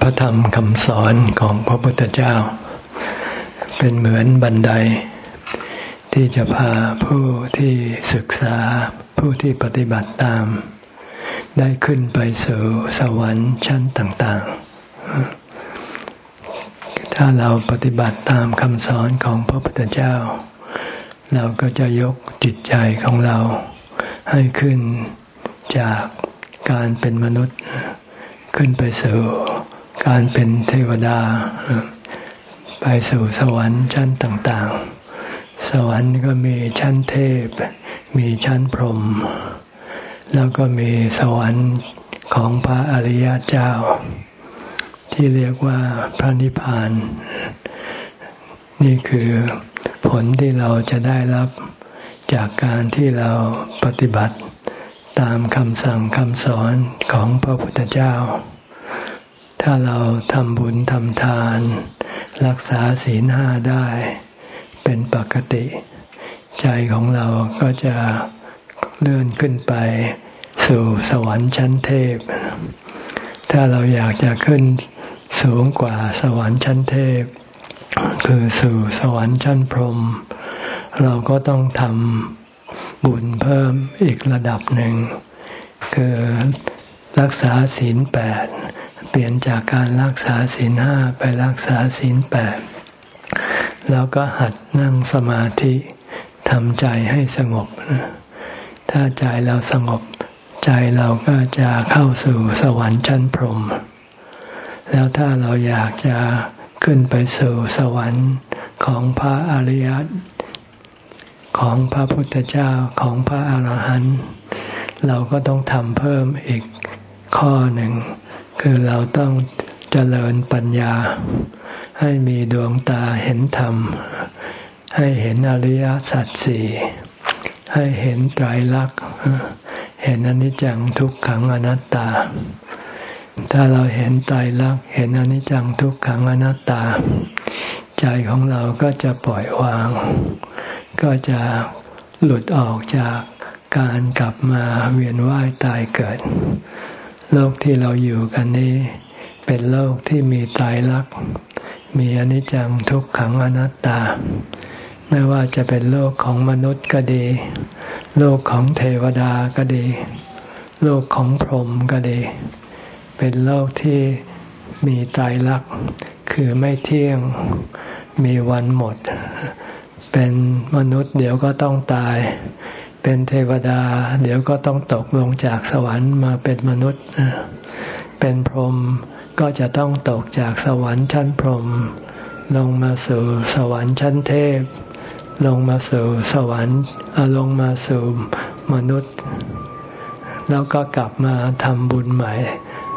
พระธรรมคำสอนของพระพุทธเจ้า เป็นเหมือนบันได ที่จะพาผู้ที่ศึกษาผู้ที่ปฏิบัติตาม ได้ขึ้นไปสู่สวรรค์ชั้นต่างๆ ถ้าเราปฏิบัติตามคำสอนของพระพุทธเจ้า เราก็จะยกจิตใจของเราให้ขึ้นจากการเป็นมนุษย์ขึ้นไปสู่ การเป็นเทวดา ไปสู่สวรรค์ชั้นต่างๆ สวรรค์ก็มีชั้นเทพ มีชั้นพรหมแล้วก็มีสวรรค์ของพระอริยเจ้า ที่เรียกว่าพระนิพพาน นี่คือผลที่เราจะได้รับจากการที่เราปฏิบัติตามคำสั่งคำสอนของพระพุทธเจ้า ถ้าเราทำบุญทำทาน รักษาศีลห้าได้ เป็นปกติ ใจของเราก็จะเลื่อนขึ้นไป สู่สวรรค์ชั้นเทพ ถ้าเราอยากจะขึ้นสูงกว่าสวรรค์ชั้นเทพ คือสู่สวรรค์ชั้นพรหมเราก็ต้องทำบุญเพิ่มอีกระดับหนึ่ง คือรักษาศีลแปด เปลี่ยนจากการรักษาศีลห้าไปรักษาศีลแปดแล้วก็หัดนั่งสมาธิทำใจให้สงบ ถ้าใจเราสงบ ใจเราก็จะเข้าสู่สวรรค์ชั้นพรหมแล้วถ้าเราอยากจะขึ้นไปสู่สวรรค์ของพระอริยของพระพุทธเจ้าของพระอาหารหันต์เราก็ต้องทำเพิ่มอีกข้อหนึ่ง คือเราต้องเจริญปัญญา ให้มีดวงตาเห็นธรรม ให้เห็นอริยสัจสี่ให้เห็นไตรลักษณ์เห็นอนิจจังทุกขังอนัตตา ถ้าเราเห็นไตรลักษณ์เห็นอนิจจังทุกขังอนัตตา ใจของเราก็จะปล่อยวาง ก็จะหลุดออกจากการกลับมาเวียนว่ายตายเกิด โลกที่เราอยู่กันนี้ เป็นโลกที่มีตายรัก มีอนิจจังทุกขังอนัตตา ไม่ว่าจะเป็นโลกของมนุษย์ก็ดี โลกของเทวดาก็ดี โลกของพรหมก็ดี เป็นโลกที่มีตายรัก คือไม่เที่ยง มีวันหมด เป็นมนุษย์เดี๋ยวก็ต้องตาย เป็นเทวดา เดี๋ยวก็ต้องตกลงจากสวรรค์มาเป็นมนุษย์ เป็นพรหมก็จะต้องตกจากสวรรค์ชั้นพรหมลงมาสู่สวรรค์ชั้นเทพ ลงมาสู่สวรรค์ลงมาสู่มนุษย์ แล้วก็กลับมาทำบุญใหม่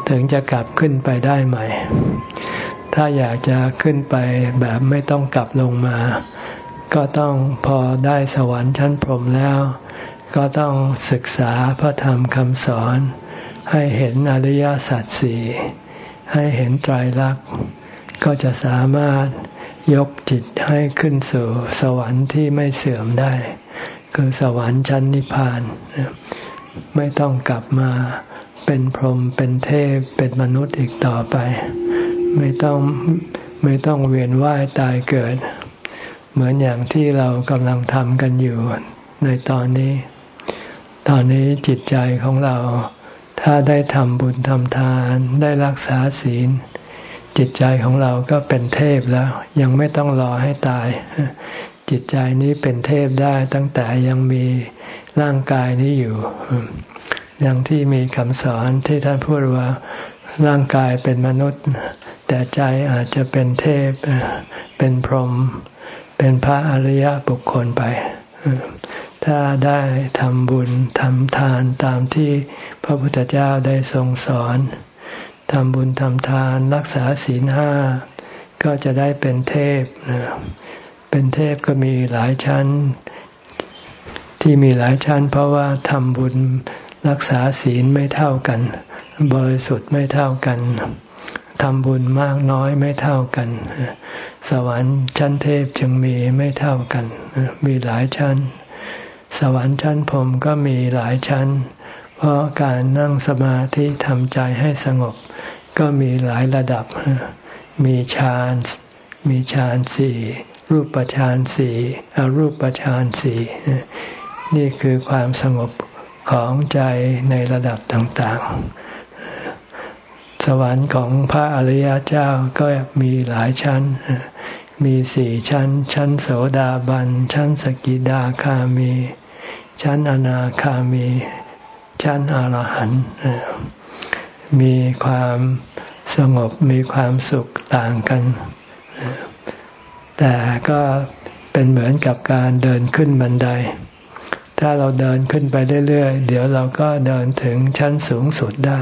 ถึงจะกลับขึ้นไปได้ใหม่ ถ้าอยากจะขึ้นไปแบบไม่ต้องกลับลงมา ก็ต้องพอได้สวรรค์ชั้นพรหมแล้ว ก็ต้องศึกษาพระธรรมคำสอน ให้เห็นอริยสัจสี่ให้เห็นไตรลักษณ์ก็จะสามารถยกจิตให้ขึ้นสู่สวรรค์ที่ไม่เสื่อมได้ คือสวรรค์ชั้นนิพพาน ไม่ต้องกลับมาเป็นพรหมเป็นเทพเป็นมนุษย์อีกต่อไป ไม่ต้องไม่ต้องเวียนว่ายตายเกิด เหมือนอย่างที่เรากำลังทำกันอยู่ในตอนนี้ ตอนนี้จิตใจของเรา ถ้าได้ทำบุญทำทานได้รักษาศีล จิตใจของเราก็เป็นเทพแล้ว ยังไม่ต้องรอให้ตาย จิตใจนี้เป็นเทพได้ตั้งแต่ยังมีร่างกายนี้อยู่อย่างที่มีคำสอนที่ท่านพูดว่าร่างกายเป็นมนุษย์ แต่ใจอาจจะเป็นเทพ เป็นพรหมเป็นพระอริยบุคคลไป ถ้าได้ทำบุญทำทานตามที่พระพุทธเจ้าได้ทรงสอนทำบุญทำทานรักษาศีลห้าก็จะได้เป็นเทพเป็นเทพก็มีหลายชั้น ที่มีหลายชั้น เพราะว่าทำบุญรักษาศีลไม่เท่ากัน บริสุทธิ์ไม่เท่ากันทำบุญมากน้อยไม่เท่ากัน สวรรค์ชั้นเทพจึงมีไม่เท่ากัน มีหลายชั้น สวรรค์ชั้นพรมก็มีหลายชั้น เพราะการนั่งสมาธิทำใจให้สงบ ก็มีหลายระดับ มีฌานมีฌานสี่รูปฌานสี่อรูปฌานสี่นี่คือความสงบของใจในระดับต่างๆ สวรรค์ของพระอริยเจ้าก็มีหลายชั้น มีสี่ชั้น ชั้นโสดาบัน ชั้นสกิดาคามี ชั้นอนาคามีชั้นอรหันต์มีความสงบมีความสุขต่างกัน แต่ก็เป็นเหมือนกับการเดินขึ้นบันได ถ้าเราเดินขึ้นไปเรื่อยๆ เดี๋ยวเราก็เดินถึงชั้นสูงสุดได้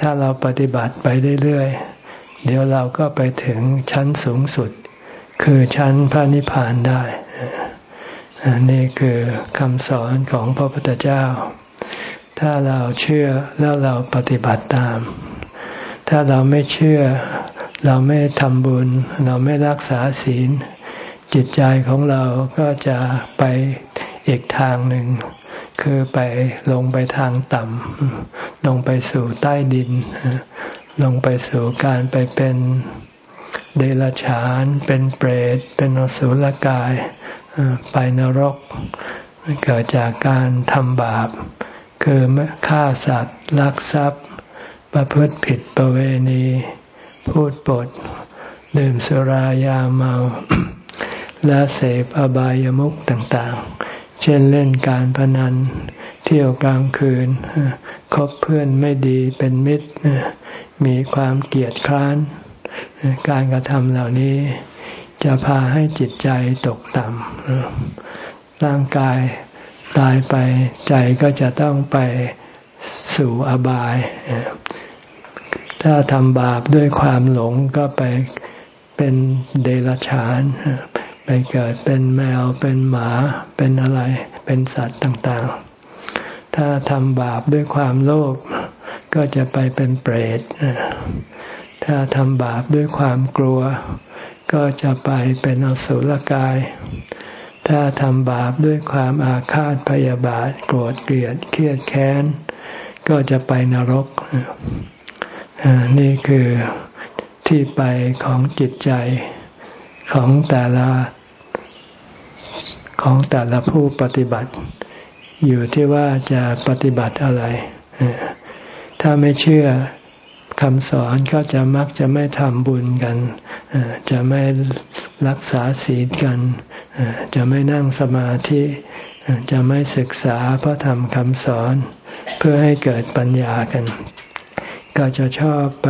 ถ้าเราปฏิบัติไปเรื่อยๆ เดี๋ยวเราก็ไปถึงชั้นสูงสุด คือชั้นพระนิพพานได้ นี่คือคำสอนของพระพุทธเจ้า ถ้าเราเชื่อแล้วเราปฏิบัติตาม ถ้าเราไม่เชื่อ เราไม่ทำบุญ เราไม่รักษาศีล จิตใจของเราก็จะไปอีกทางหนึ่ง คือไปลงไปทางต่ำลงไปสู่ใต้ดิน ลงไปสู่การไปเป็นเดรัจฉาน เป็นเปรต เป็นอสุรกาย ไปนรกเกิดจากการทำบาป คือฆ่าสัตว์ลักทรัพย์ ประพฤติผิดประเวณี พูดปด ดื่มสุรายาเมา และเสพอบายามุขต่างๆ เช่นเล่นการพนัน เที่ยวกลางคืน คบเพื่อนไม่ดีเป็นมิตร มีความเกลียดคร้าน การกระทำเหล่านี้ จะพาให้จิตใจตกต่ำร่างกายตายไปใจก็จะต้องไปสู่อบาย ถ้าทำบาปด้วยความหลงก็ไปเป็นเดรัจฉาน ไปเกิดเป็นแมวเป็นหมาเป็นอะไรเป็นสัตว์ต่างๆ ถ้าทำบาปด้วยความโลภก็จะไปเป็นเปรต ถ้าทำบาปด้วยความกลัว ก็จะไปเป็นอสุรกาย ถ้าทำบาปด้วยความอาฆาตพยาบาทโกรธเกลียดเครียดแค้น ก็จะไปนรก นี่คือที่ไปของจิตใจของแต่ละของแต่ละผู้ปฏิบัติ อยู่ที่ว่าจะปฏิบัติอะไร ถ้าไม่เชื่อ คำสอนก็จะมักจะไม่ทำบุญกัน จะไม่รักษาศีลกัน จะไม่นั่งสมาธิ จะไม่ศึกษาพระธรรมคำสอน เพื่อให้เกิดปัญญากัน ก็จะชอบไป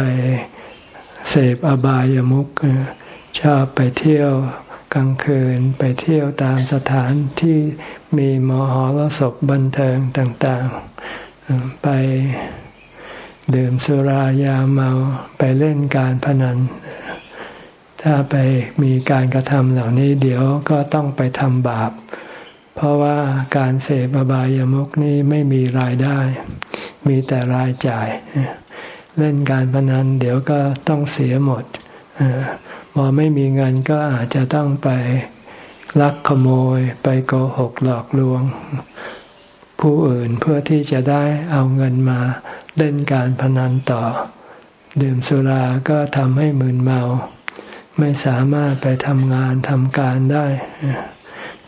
เสพอบายามุขชอบไปเที่ยวกลางคืนไปเที่ยวตามสถานที่มีมหรสพบันเทิงต่าง ๆ ไป ดื่มสุรายาเมาไปเล่นการพนัน ถ้าไปมีการกระทำเหล่านี้เดี๋ยวก็ต้องไปทำบาป เพราะว่าการเสพอบายามุกนี้ไม่มีรายได้ มีแต่รายจ่าย เล่นการพนันเดี๋ยวก็ต้องเสียหมดพอไม่มีเงินก็อาจจะต้องไปลักขโมยไปโกหกหลอกลวง ผู้อื่นเพื่อที่จะได้เอาเงินมา เล่นการพนันต่อ ดื่มสุราก็ทำให้มึนเมา ไม่สามารถไปทำงานทำการได้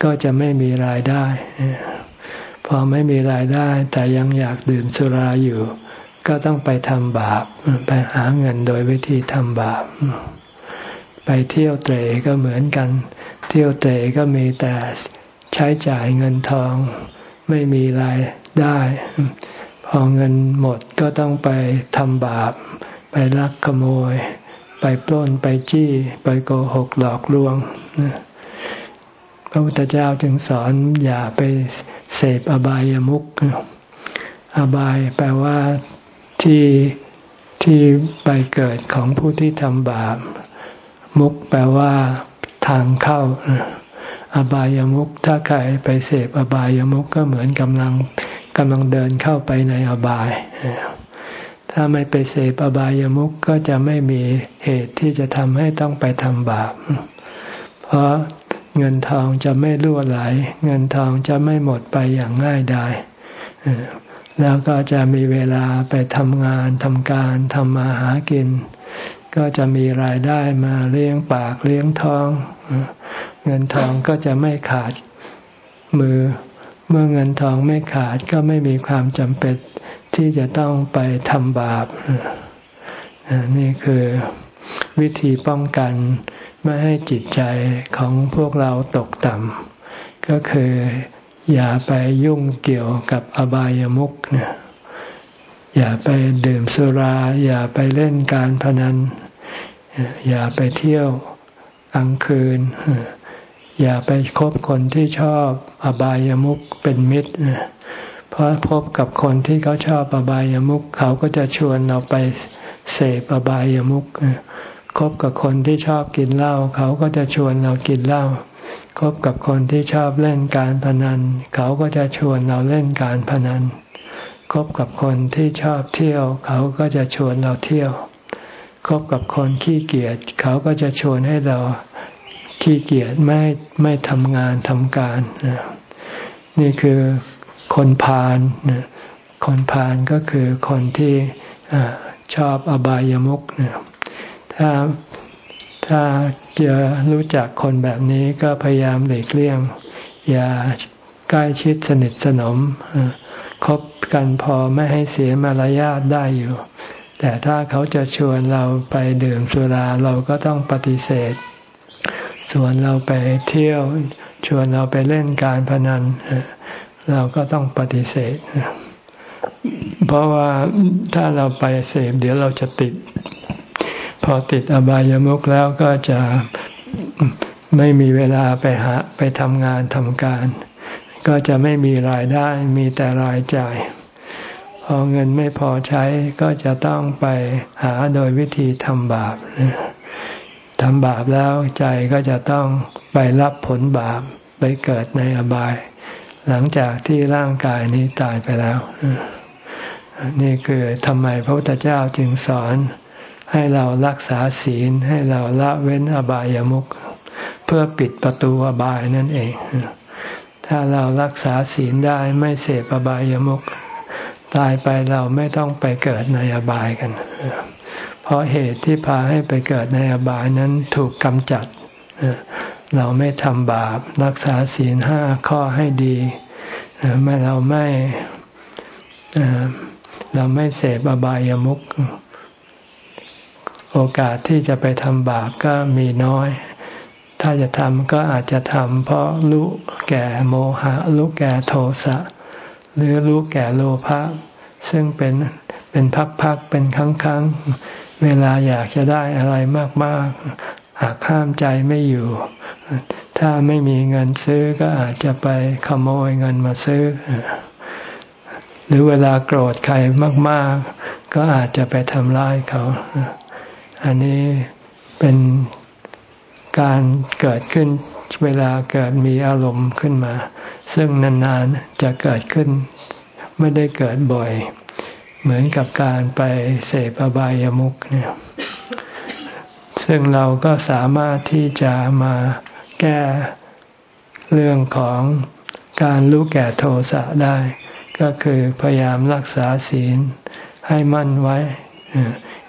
ก็จะไม่มีรายได้ พอไม่มีรายได้ แต่ยังอยากดื่มสุราอยู่ ก็ต้องไปทำบาป ไปหาเงินโดยวิธีทำบาป ไปเที่ยวเตะก็เหมือนกัน เที่ยวเตะก็มีแต่ใช้จ่ายเงินทอง ไม่มีรายได้ พอเงินหมดก็ต้องไปทำบาป ไปลักขโมย ไปปล้นไปจี้ ไปโกหกหลอกลวงพระพุทธเจ้าจึงสอนอย่าไปเสพอบายามุขอบายแปลว่าที่ที่ไปเกิดของผู้ที่ทำบาป มุกแปลว่าทางเข้า อบายามุกถ้าใครไปเสพอบายามุกก็เหมือนกำลัง กำลังเดินเข้าไปในอบาย ถ้าไม่ไปเสพอบายามุกก็จะไม่มีเหตุที่จะทำให้ต้องไปทำบาป เพราะเงินทองจะไม่รั่วไหล เงินทองจะไม่หมดไปอย่างง่ายดายแล้วก็จะมีเวลาไปทำงานทำการทำมาหากิน ก็จะมีรายได้มาเลี้ยงปากเลี้ยงท้อง เงินทองก็จะไม่ขาดมือ เมื่อเงินทองไม่ขาดก็ไม่มีความจำเป็นที่จะต้องไปทำบาป นี่คือวิธีป้องกันไม่ให้จิตใจของพวกเราตกต่ำก็คืออย่าไปยุ่งเกี่ยวกับอบายามุขเนี่ยอย่าไปดื่มสุรา อย่าไปเล่นการพนัน อย่าไปเที่ยวกลางคืน อย่าไปคบคนที่ชอบอบายามุขเป็นมิตรเพราะพบกับคนที่เขาชอบอบายามุขเขาก็จะชวนเราไปเสพอบายามุขคบกับคนที่ชอบกินเหล้าเขาก็จะชวนเรากินเหล้าคบกับคนที่ชอบเล่นการพนัน เขาก็จะชวนเราเล่นการพนันคบกับคนที่ชอบเที่ยว เขาก็จะชวนเราเที่ยวคบกับคนขี้เกียจเขาก็จะชวนให้เรา ขี้เกียจไม่ไม่ทำงานทำการ นี่คือคนพาลคนพาลก็คือคนที่ชอบอบายามุขถ้าถ้าจะรู้จักคนแบบนี้ก็พยายามหลีกเลี่ยง อย่าใกล้ชิดสนิทสนมคบกันพอไม่ให้เสียมารยาทได้อยู่ แต่ถ้าเขาจะชวนเราไปดื่มสุราเราก็ต้องปฏิเสธ ส่วนเราไปเที่ยว ชวนเราไปเล่นการพนัน เราก็ต้องปฏิเสธ เพราะว่าถ้าเราไปเสพเดี๋ยวเราจะติด พอติดอบายามุขแล้วก็จะไม่มีเวลาไปหาไปทำงานทำการ ก็จะไม่มีรายได้มีแต่รายจ่าย พอเงินไม่พอใช้ก็จะต้องไปหาโดยวิธีทำบาป ทำบาปแล้วใจก็จะต้องไปรับผลบาปไปเกิดในอบาย หลังจากที่ร่างกายนี้ตายไปแล้ว นี่คือทำไมพระพุทธเจ้าจึงสอนให้เรารักษาศีลให้เราละเว้นอบายามุขเพื่อปิดประตูอบายนั่นเอง ถ้าเรารักษาศีลได้ไม่เสพอบายามุขตายไปเราไม่ต้องไปเกิดในอบายกันเพ ราะเหตุที่พาให้ไปเกิดในอบายนั้นถูกกำจัด เราไม่ทำบาปรักษาศีลห้าข้อให้ดีไม่เราไม่เราไม่เสพอบายามุขโอกาสที่จะไปทำบาปก็มีน้อย ถ้าจะทำก็อาจจะทำเพราะรู้แก่โมหะรู้แก่โทสะ หรือรู้แก่โลภะซึ่งเป็นเป็นพักๆเป็นครั้งๆ เวลาอยากจะได้อะไรมาก ๆ หากห้ามใจไม่อยู่ ถ้าไม่มีเงินซื้อก็อาจจะไปขโมยเงินมาซื้อ หรือเวลาโกรธใครมาก ๆ ก็อาจจะไปทำร้ายเขา อันนี้เป็นการเกิดขึ้นเวลาเกิดมีอารมณ์ขึ้นมา ซึ่งนาน ๆ จะเกิดขึ้น ไม่ได้เกิดบ่อย เหมือนกับการไปเสพอบายามุขเนี่ยซึ่งเราก็สามารถที่จะมาแก้เรื่องของการรู้แก่โทสะได้ ก็คือพยายามรักษาศีลให้มั่นไว้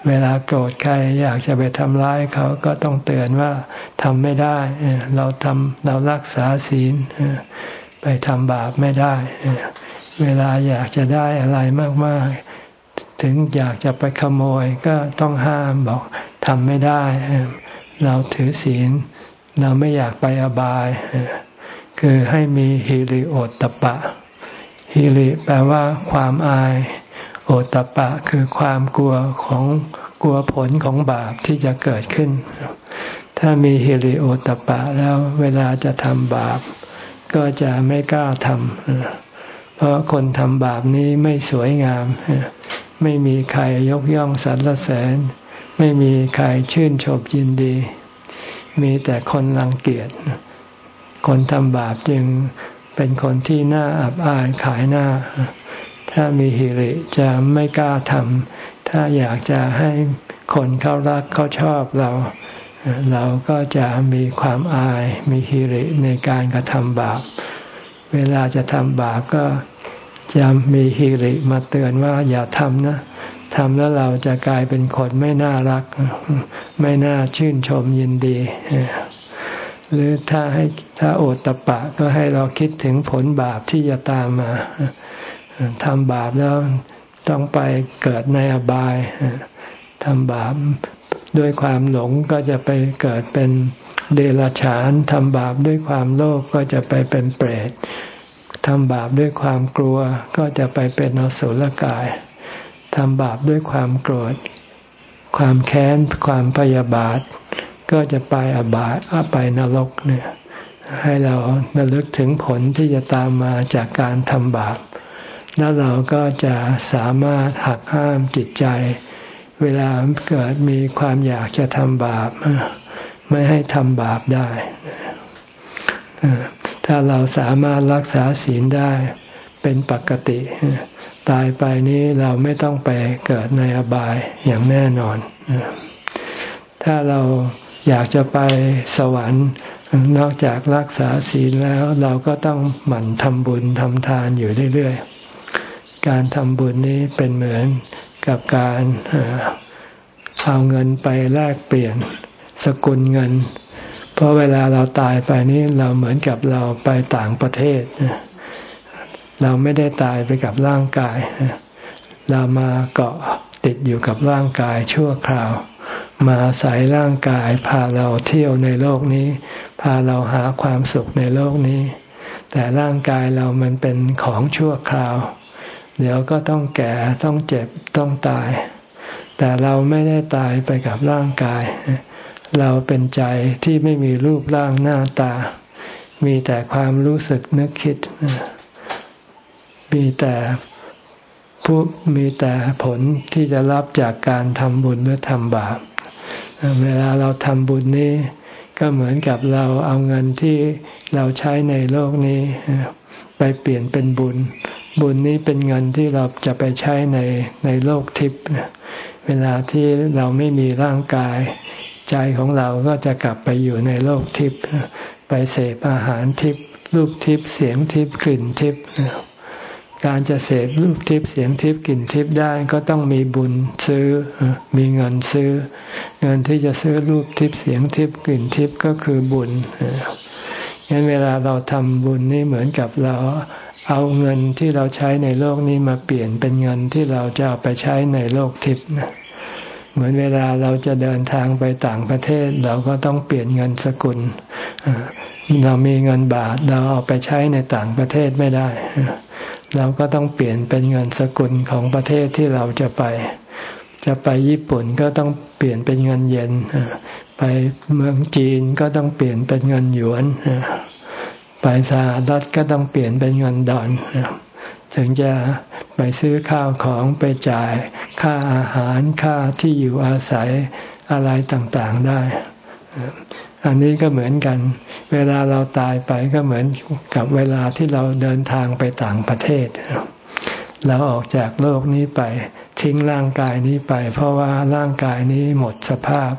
เวลาโกรธใครอยากจะไปทำร้ายเขาก็ต้องเตือนว่าทำไม่ได้ เราทำเรารักษาศีลไปทำบาปไม่ได้ เวลาอยากจะได้อะไรมาก ๆ ถึงอยากจะไปขโมยก็ต้องห้ามบอกทำไม่ได้ เราถือศีล เราไม่อยากไปอบาย คือให้มีฮิริโอตตปะฮิริแปลว่าความอาย โอตปะคือความกลัวของกลัวผลของบาปที่จะเกิดขึ้น ถ้ามีฮิริโอตปะแล้วเวลาจะทำบาป ก็จะไม่กล้าทำเพราะคนทำบาปนี้ไม่สวยงาม ไม่มีใครยกย่องสรรเสริญ ไม่มีใครชื่นชมยินดี มีแต่คนรังเกียจ คนทำบาปจึงเป็นคนที่น่าอับอายขายหน้า ถ้ามีฮิริจะไม่กล้าทำ ถ้าอยากจะให้คนเขารักเขาชอบเรา เราก็จะมีความอาย มีฮิริในการกระทำบาป เวลาจะทำบาปก็ จะมีฮิริมาเตือนว่าอย่าทำนะทำแล้วเราจะกลายเป็นคนไม่น่ารัก ไม่น่าชื่นชมยินดี หรือถ้าให้ถ้าโอตตะปะก็ให้เราคิดถึงผลบาปที่จะตามมาทำบาปแล้วต้องไปเกิดในอบายทำบาปด้วยความหลงก็จะไปเกิดเป็นเดรัจฉานทำบาปด้วยความโลภกก็จะไปเป็นเปรต ทำบาปด้วยความกลัวก็จะไปเป็นอสุรกายทำบาปด้วยความโกรธ ความแค้น ความพยาบาท ก็จะไปอบายไปนรกเนี่ย ให้เราระลึกถึงผลที่จะตามมาจากการทำบาป แล้วเราก็จะสามารถหักห้ามจิตใจ เวลาเกิดมีความอยากจะทำบาป ไม่ให้ทำบาปได้ ถ้าเราสามารถรักษาศีลได้เป็นปกติ ตายไปนี้เราไม่ต้องไปเกิดในอบายอย่างแน่นอน ถ้าเราอยากจะไปสวรรค์นอกจากรักษาศีลแล้วเราก็ต้องหมั่นทำบุญทำทานอยู่เรื่อยๆ การทำบุญนี้เป็นเหมือนกับการเอาเงินไปแลกเปลี่ยนสกุลเงิน เพราะเวลาเราตายไปนี้เราเหมือนกับเราไปต่างประเทศ เราไม่ได้ตายไปกับร่างกาย เรามาเกาะติดอยู่กับร่างกายชั่วคราว มาอาศัยร่างกายพาเราเที่ยวในโลกนี้ พาเราหาความสุขในโลกนี้ แต่ร่างกายเรามันเป็นของชั่วคราว เดี๋ยวก็ต้องแก่ต้องเจ็บต้องตาย แต่เราไม่ได้ตายไปกับร่างกายเเราเป็นใจที่ไม่มีรูปร่างหน้าตา มีแต่ความรู้สึกนึกคิด มีแต่ผู้มีแต่ผลที่จะรับจากการทำบุญหรือทำบาป เวลาเราทำบุญนี้ ก็เหมือนกับเราเอาเงินที่เราใช้ในโลกนี้ ไปเปลี่ยนเป็นบุญ บุญนี้เป็นเงินที่เราจะไปใช้ในในโลกทิพย์เวลาที่เราไม่มีร่างกาย ใจของเราก็จะกลับไปอยู่ในโลกทิพย์ไปเสพอาหารทิพย์รูปทิพย์เสียงทิพย์กลิ่นทิพย์การจะเสพรูปทิพย์เสียงทิพย์กลิ่นทิพย์ได้ก็ต้องมีบุญซื้อมีเงินซื้อ เงินที่จะซื้อรูปทิพย์เสียงทิพย์กลิ่นทิพย์ก็คือบุญงั้นเวลาเราทำบุญนี่เหมือนกับเราเอาเงินที่เราใช้ในโลกนี้มาเปลี่ยนเป็นเงินที่เราจะเอาไปใช้ในโลกทิพย์ เหมือนเวลาเราจะเดินทางไปต่างประเทศ เราก็ต้องเปลี่ยนเงินสกุล เรามีเงินบาทเราเอาไปใช้ในต่างประเทศไม่ได้ เราก็ต้องเปลี่ยนเป็นเงินสกุลของประเทศที่เราจะไป จะไปญี่ปุ่นก็ต้องเปลี่ยนเป็นเงินเยนไปเมืองจีนก็ต้องเปลี่ยนเป็นเงินหยวนไปสหรัฐก็ต้องเปลี่ยนเป็นเงินดอน ถึงจะไปซื้อข้าวของไปจ่าย ค่าอาหารค่าที่อยู่อาศัยอะไรต่างๆได้ อันนี้ก็เหมือนกัน เวลาเราตายไปก็เหมือนกับเวลาที่เราเดินทางไปต่างประเทศ เราออกจากโลกนี้ไป ทิ้งร่างกายนี้ไป เพราะว่าร่างกายนี้หมดสภาพ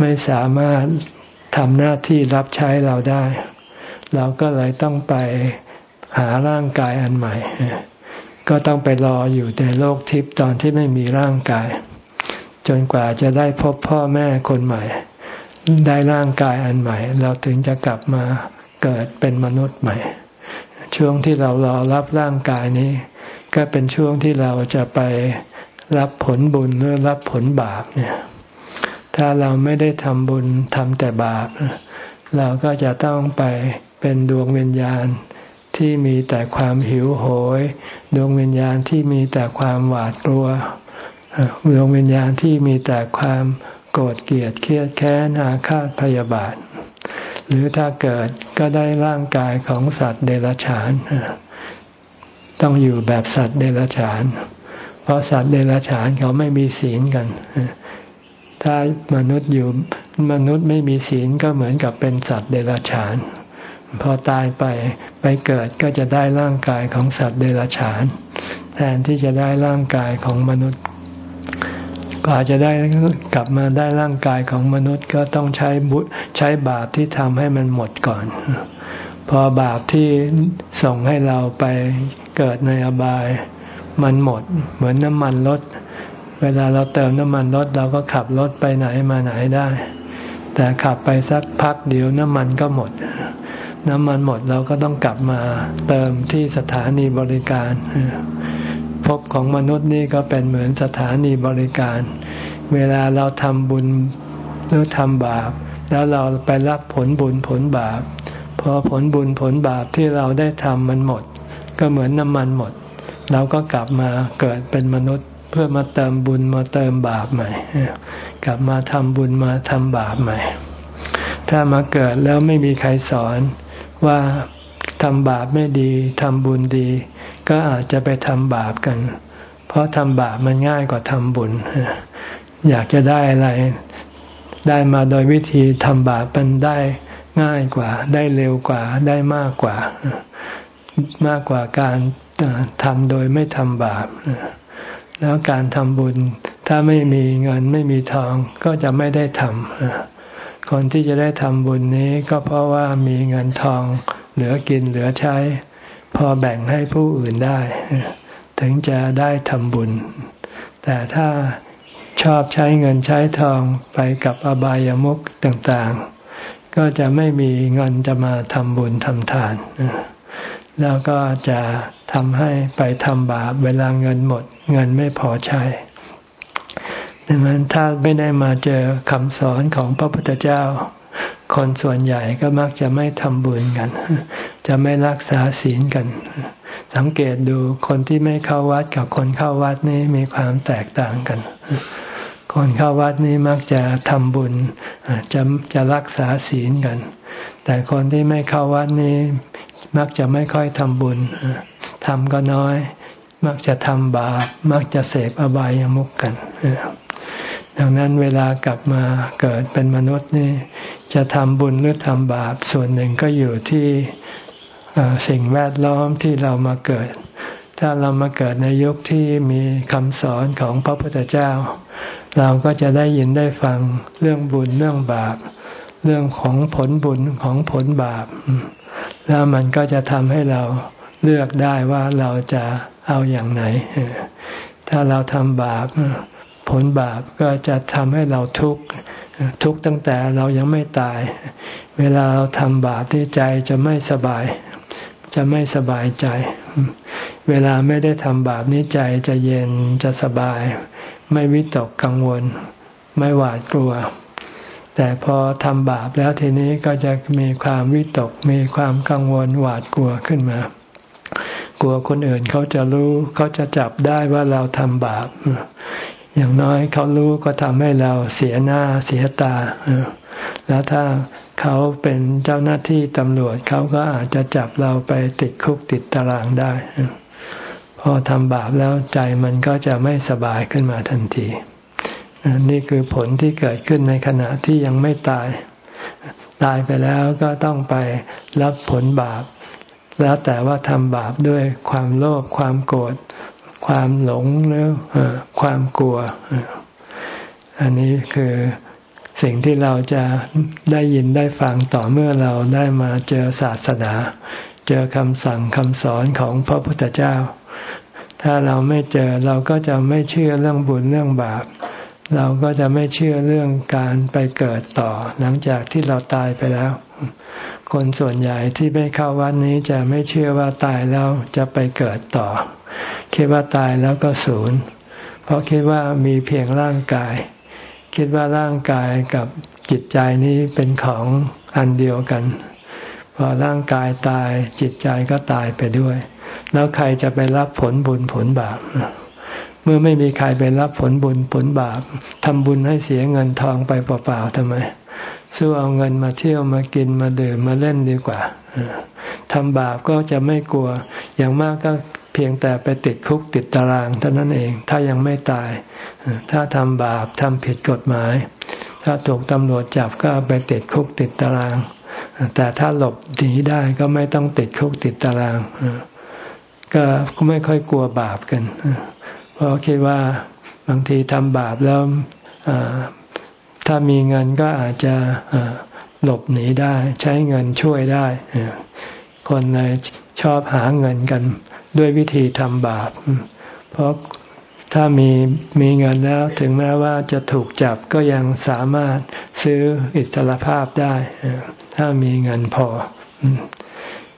ไม่สามารถทำหน้าที่รับใช้เราได้ เราก็เลยต้องไป หาร่างกายอันใหม่ ก็ต้องไปรออยู่ในโลกทิพย์ตอนที่ไม่มีร่างกาย จนกว่าจะได้พบพ่อแม่คนใหม่ ได้ร่างกายอันใหม่ เราถึงจะกลับมาเกิดเป็นมนุษย์ใหม่ ช่วงที่เรารอรับร่างกายนี้ ก็เป็นช่วงที่เราจะไปรับผลบุญหรือรับผลบาปเนี่ยถ้าเราไม่ได้ทำบุญทำแต่บาป เราก็จะต้องไปเป็นดวงวิญญาณ ที่มีแต่ความหิวโหย ดวงวิญญาณที่มีแต่ความหวาดกลัว ดวงวิญญาณที่มีแต่ความโกรธเกลียดเครียดแค้นอาฆาตพยาบาท หรือถ้าเกิดก็ได้ร่างกายของสัตว์เดรัจฉาน ต้องอยู่แบบสัตว์เดรัจฉาน เพราะสัตว์เดรัจฉานเขาไม่มีศีลกัน ถ้ามนุษย์อยู่มนุษย์ไม่มีศีลก็เหมือนกับเป็นสัตว์เดรัจฉาน พอตายไปไปเกิดก็จะได้ร่างกายของสัตว์เดรัจฉาน แทนที่จะได้ร่างกายของมนุษย์กว่าจะได้กลับมาได้ร่างกายของมนุษย์ก็ต้องใช้บุใช้บาปที่ทำให้มันหมดก่อน พอบาปที่ส่งให้เราไปเกิดในอบาย มันหมด เหมือนน้ำมันรถเวลาเราเติมน้ำมันรถเราก็ขับรถไปไหนมาไหนได้ แต่ขับไปสักพักเดียวน้ำมันก็หมด น้ำมันหมดเราก็ต้องกลับมาเติมที่สถานีบริการภพของมนุษย์นี่ก็เป็นเหมือนสถานีบริการ เวลาเราทำบุญหรือทำบาป แล้วเราไปรับผลบุญผลบาปพอผลบุญผลบาปที่เราได้ทำมันหมด ก็เหมือนน้ำมันหมด เราก็กลับมาเกิดเป็นมนุษย์เพื่อมาเติมบุญมาเติมบาปใหม่ กลับมาทำบุญมาทำบาปใหม่ ถ้ามาเกิดแล้วไม่มีใครสอนว่าทำบาปไม่ดีทำบุญดี ก็อาจจะไปทำบาปกัน เพราะทำบาปมันง่ายกว่าทำบุญ อยากจะได้อะไร ได้มาโดยวิธีทำบาปมันได้ง่ายกว่า ได้เร็วกว่าได้มากกว่า มากกว่าการทำโดยไม่ทำบาปแล้วการทำบุญ ถ้าไม่มีเงินไม่มีทองก็จะไม่ได้ทำ คนที่จะได้ทำบุญนี้ก็เพราะว่ามีเงินทองเหลือกินเหลือใช้ พอแบ่งให้ผู้อื่นได้ ถึงจะได้ทำบุญ แต่ถ้าชอบใช้เงินใช้ทองไปกับอบายามุขต่างๆ ก็จะไม่มีเงินจะมาทำบุญทำทาน แล้วก็จะทำให้ไปทำบาปเวลาเงินหมด เงินไม่พอใช้ ดังนั้นถ้าไม่ได้มาเจอคำสอนของพระพุทธเจ้า คนส่วนใหญ่ก็มักจะไม่ทำบุญกัน จะไม่รักษาศีลกัน สังเกตดูคนที่ไม่เข้าวัดกับคนเข้าวัดนี่มีความแตกต่างกัน คนเข้าวัดนี่มักจะทำบุญจะจะรักษาศีลกัน แต่คนที่ไม่เข้าวัดนี่มักจะไม่ค่อยทำบุญทำก็น้อย มักจะทำบาปมักจะเสพอบายามุกกัน ดังนั้นเวลากลับมาเกิดเป็นมนุษย์นี่จะทำบุญหรือทำบาปส่วนหนึ่งก็อยู่ที่สิ่งแวดล้อมที่เรามาเกิด ถ้าเรามาเกิดในยุคที่มีคำสอนของพระพุทธเจ้า เราก็จะได้ยินได้ฟังเรื่องบุญเรื่องบาป เรื่องของผลบุญของผลบาป แล้วมันก็จะทำให้เราเลือกได้ว่าเราจะเอาอย่างไหน ถ้าเราทำบาป ผลบาปก็จะทำให้เราทุกข์ทุกข์ตั้งแต่เรายังไม่ตาย เวลาเราทำบาปที่ใจจะไม่สบาย จะไม่สบายใจ เวลาไม่ได้ทำบาปนี้ใจจะเย็นจะสบาย ไม่วิตกกังวล ไม่หวาดกลัว แต่พอทำบาปแล้วทีนี้ก็จะมีความวิตกมีความกังวลหวาดกลัวขึ้นมา กลัวคนอื่นเขาจะรู้เขาจะจับได้ว่าเราทำบาป อย่างน้อยเขารู้ก็ทำให้เราเสียหน้าเสียตา แล้วถ้าเขาเป็นเจ้าหน้าที่ตำรวจเขาก็อาจจะจับเราไปติดคุกติดตารางได้ พอทำบาปแล้วใจมันก็จะไม่สบายขึ้นมาทันที นี่คือผลที่เกิดขึ้นในขณะที่ยังไม่ตาย ตายไปแล้วก็ต้องไปรับผลบาป แล้วแต่ว่าทำบาปด้วยความโลภความโกรธ ความหลงหรือความกลัว อันนี้คือสิ่งที่เราจะได้ยินได้ฟังต่อเมื่อเราได้มาเจอศาสนา เจอคำสั่งคำสอนของพระพุทธเจ้า ถ้าเราไม่เจอเราก็จะไม่เชื่อเรื่องบุญเรื่องบาป เราก็จะไม่เชื่อเรื่องการไปเกิดต่อ หลังจากที่เราตายไปแล้ว คนส่วนใหญ่ที่ไม่เข้าวัดนี้จะไม่เชื่อว่าตายแล้วจะไปเกิดต่อ คิดว่าตายแล้วก็ศูนย์เพราะคิดว่ามีเพียงร่างกาย คิดว่าร่างกายกับจิตใจนี้เป็นของอันเดียวกัน พอร่างกายตายจิตใจก็ตายไปด้วย แล้วใครจะไปรับผลบุญผลบาปเมื่อไม่มีใครไปรับผลบุญผลบาปทำบุญให้เสียเงินทองไปเปล่าๆทำไม สู้เอาเงินมาเที่ยวมากินมาดื่มมาเล่นดีกว่า ทำบาปก็จะไม่กลัว อย่างมากก็เพียงแต่ไปติดคุกติดตารางเท่านั้นเอง ถ้ายังไม่ตาย ถ้าทำบาปทำผิดกฎหมาย ถ้าถูกตำรวจจับก็ไปติดคุกติดตาราง แต่ถ้าหลบหนีได้ก็ไม่ต้องติดคุกติดตาราง ก็ไม่ค่อยกลัวบาปกัน เพราะคิดว่าบางทีทำบาปแล้วถ้ามีเงินก็อาจจะหลบหนีได้ ใช้เงินช่วยได้ คนเลยชอบหาเงินกันด้วยวิธีทำบาป เพราะถ้ามีมีเงินแล้วถึงแม้ว่าจะถูกจับก็ยังสามารถซื้ออิสรภาพได้ ถ้ามีเงินพอ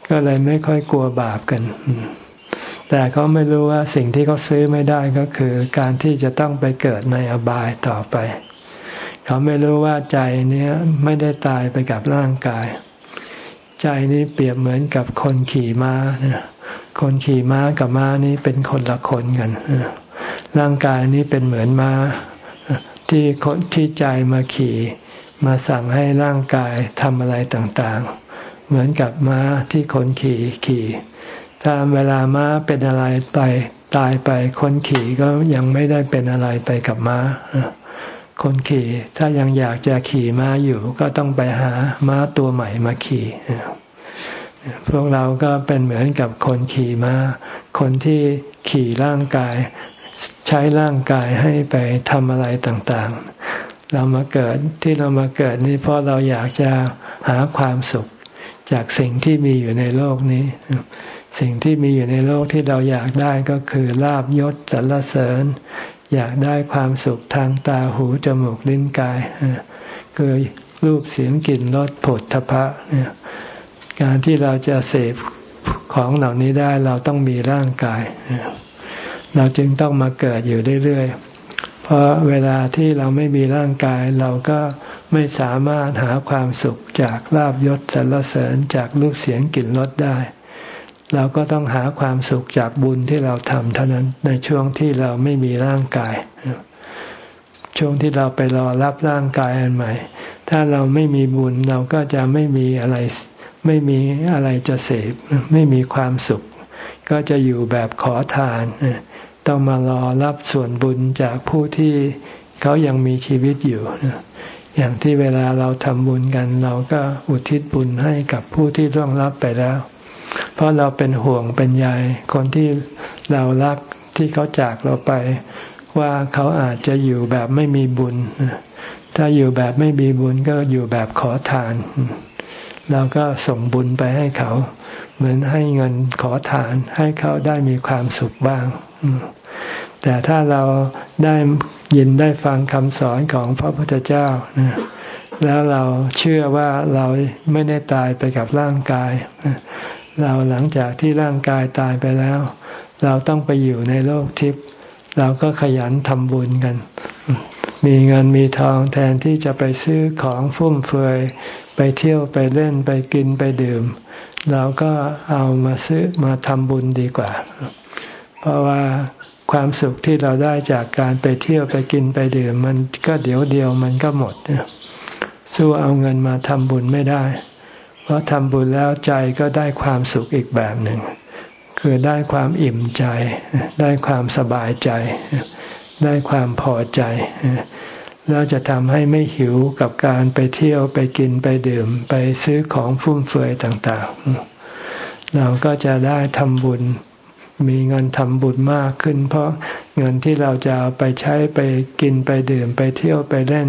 ก็เลยไม่ค่อยกลัวบาปกัน แต่เขาไม่รู้ว่าสิ่งที่เขาซื้อไม่ได้ก็คือ การที่จะต้องไปเกิดในอบายต่อไป เขาไม่รู้ว่าใจนี้ไม่ได้ตายไปกับร่างกาย ใจนี้เปรียบเหมือนกับคนขี่ม้าคนขี่ม้ากับม้านี้เป็นคนละคนกันร่างกายนี้เป็นเหมือนม้า ที่คนที่ใจมาขี่ มาสั่งให้ร่างกายทำอะไรต่างๆ เหมือนกับม้าที่คนขี่ขี่ ถ้าเวลาม้าเป็นอะไรไปตายไปคนขี่ก็ยังไม่ได้เป็นอะไรไปกับม้า คนขี่ถ้ายังอยากจะขี่ม้าอยู่ ก็ต้องไปหาม้าตัวใหม่มาขี่พวกเราก็เป็นเหมือนกับคนขี่ม้า คนที่ขี่ร่างกาย ใช้ร่างกายให้ไปทำอะไรต่างๆ เรามาเกิดที่เรามาเกิดนี่เพราะเราอยากจะหาความสุข จากสิ่งที่มีอยู่ในโลกนี้ สิ่งที่มีอยู่ในโลกที่เราอยากได้ก็คือลาบยศสรรเสริญ อยากได้ความสุขทางตาหูจมูกลิ้นกายคือรูปเสียงกลิ่นรสผลทพะการที่เราจะเสพของเหล่านี้ได้เราต้องมีร่างกาย เราจึงต้องมาเกิดอยู่เรื่อยๆ เพราะเวลาที่เราไม่มีร่างกายเราก็ไม่สามารถหาความสุขจากลาบยศสรรเสริญจากรูปเสียงกลิ่นรสได้ เราก็ต้องหาความสุขจากบุญที่เราทำเท่านั้นในช่วงที่เราไม่มีร่างกาย ช่วงที่เราไปรอรับร่างกายอันใหม่ ถ้าเราไม่มีบุญเราก็จะไม่มีอะไรไม่มีอะไรจะเสพไม่มีความสุข ก็จะอยู่แบบขอทาน ต้องมารอรับส่วนบุญจากผู้ที่เขายังมีชีวิตอยู่อย่างที่เวลาเราทำบุญกัน เราก็อุทิศบุญให้กับผู้ที่ร่วงรับไปแล้ว เพราะเราเป็นห่วงเป็นใยคนที่เรารักที่เขาจากเราไป ว่าเขาอาจจะอยู่แบบไม่มีบุญ ถ้าอยู่แบบไม่มีบุญก็อยู่แบบขอทาน เราก็ส่งบุญไปให้เขา เหมือนให้เงินขอทาน ให้เขาได้มีความสุขบ้าง แต่ถ้าเราได้ยินได้ฟังคำสอนของพระพุทธเจ้าแล้วเราเชื่อว่าเราไม่ได้ตายไปกับร่างกาย เราหลังจากที่ร่างกายตายไปแล้ว เราต้องไปอยู่ในโลกทิพย์เราก็ขยันทำบุญกัน มีเงินมีทองแทนที่จะไปซื้อของฟุ่มเฟือยไปเที่ยวไปเล่นไปกินไปดื่ม เราก็เอามาซื้อมาทำบุญดีกว่า เพราะว่าความสุขที่เราได้จากการไปเที่ยวไปกินไปดื่ม มันก็เดี๋ยวเดียวมันก็หมดสู้เอาเงินมาทำบุญไม่ได้ เพราะทำบุญแล้วใจก็ได้ความสุขอีกแบบหนึ่ง คือได้ความอิ่มใจ ได้ความสบายใจ ได้ความพอใจ แล้วจะทำให้ไม่หิวกับการไปเที่ยวไปกินไปดื่ม ไปซื้อของฟุ่มเฟือยต่าง ๆ เราก็จะได้ทำบุญมีเงินทำบุญมากขึ้น เพราะเงินที่เราจะเอาไปใช้ไปกินไปดื่มไปเที่ยวไปเล่น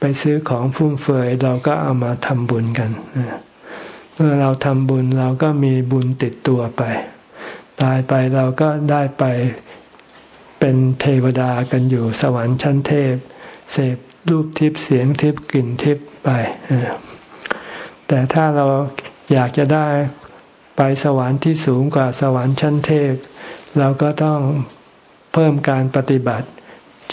ไปซื้อของฟุ่มเฟือยเราก็เอามาทำบุญกันเมื่อเราทำบุญเราก็มีบุญติดตัวไป ตายไปเราก็ได้ไปเป็นเทวดากันอยู่สวรรค์ชั้นเทพ เสพรูปทิพย์เสียงทิพย์กลิ่นทิพย์ไปแต่ถ้าเราอยากจะได้ไปสวรรค์ที่สูงกว่าสวรรค์ชั้นเทพ เราก็ต้องเพิ่มการปฏิบัติ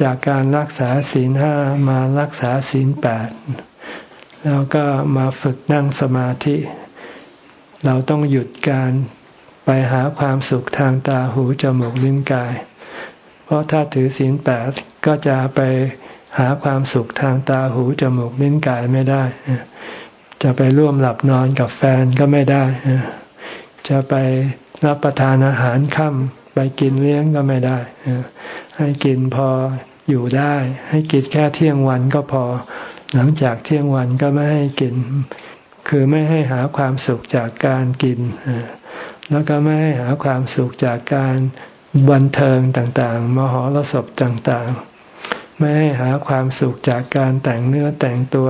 จากการรักษาศีลห้ามารักษาศีลแปดแล้วก็มาฝึกนั่งสมาธิ เราต้องหยุดการไปหาความสุขทางตาหูจมูกลิ้นกาย เพราะถ้าถือศีลแปดก็จะไปหาความสุขทางตาหูจมูกลิ้นกายไม่ได้ จะไปร่วมหลับนอนกับแฟนก็ไม่ได้ จะไปรับประทานอาหารค่ำไปกินเลี้ยงก็ไม่ได้ ให้กินพอ อยู่ได้ ให้กินแค่เที่ยงวันก็พอ หลังจากเที่ยงวันก็ไม่ให้กิน คือไม่ให้หาความสุขจากการกิน แล้วก็ไม่ให้หาความสุขจากการบันเทิงต่างๆ มหรสพต่างๆ ไม่ให้หาความสุขจากการแต่งเนื้อแต่งตัว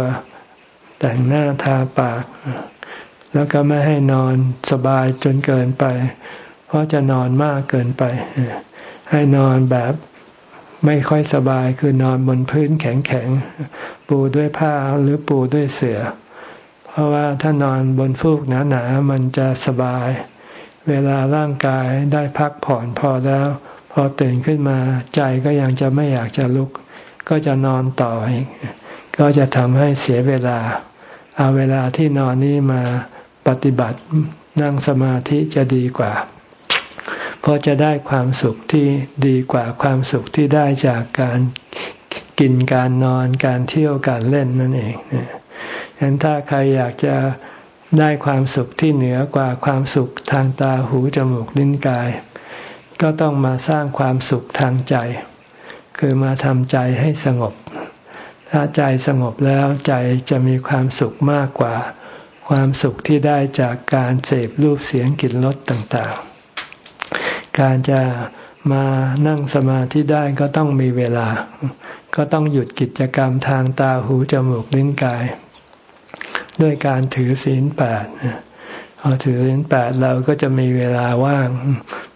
แต่งหน้าทาปาก แล้วก็ไม่ให้นอนสบายจนเกินไป เพเพราะจะนอนมากเกินไป ให้นอนแบบ ไม่ค่อยสบายคือนอนบนพื้นแข็งๆปูด้วยผ้าหรือปูด้วยเสือ่อ เพราะว่าถ้านอนบนฟูกหนาๆมันจะสบาย เวลาร่างกายได้พักผ่อนพอแล้ว พอตื่นขึ้นมาใจก็ยังจะไม่อยากจะลุก ก็จะนอนต่ออีกก็จะทำให้เสียเวลา เอาเวลาที่นอนนี้มาปฏิบัตินั่งสมาธิจะดีกว่า เพราะจะได้ความสุขที่ดีกว่าความสุขที่ได้จากการกินการนอนการเที่ยวการเล่นนั่นเองฉะนั้นถ้าใครอยากจะได้ความสุขที่เหนือกว่าความสุขทางตาหูจมูกลิ้นกาย ก็ต้องมาสร้างความสุขทางใจ คือมาทำใจให้สงบ ถ้าใจสงบแล้วใจจะมีความสุขมากกว่า ความสุขที่ได้จากการเสพรูปเสียงกลิ่นรสต่างๆ การจะมานั่งสมาธิได้ก็ต้องมีเวลา ก็ต้องหยุดกิจกรรมทางตาหูจมูกลิ้นกาย ด้วยการถือศีลแปดพอถือศีลแปดเราก็จะมีเวลาว่าง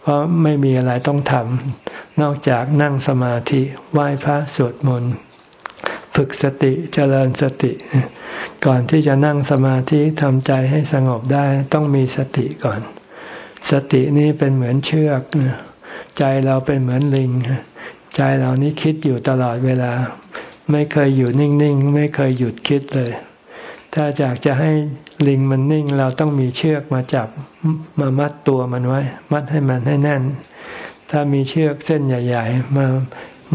เพราะไม่มีอะไรต้องทำนอกจากนั่งสมาธิไหว้พระสวดมนต์ฝึกสติเจริญสติ ก่อนที่จะนั่งสมาธิทำใจให้สงบได้ต้องมีสติก่อน สตินี้เป็นเหมือนเชือกใจเราเป็นเหมือนลิง ใจเรานี้คิดอยู่ตลอดเวลา ไม่เคยอยู่นิ่งๆ ไม่เคยหยุดคิดเลย ถ้าอยากจะให้ลิงมันนิ่ง เราต้องมีเชือกมาจับมามัดตัวมันไว้ มัดให้มันให้แน่น ถ้ามีเชือกเส้นใหญ่ ๆ มา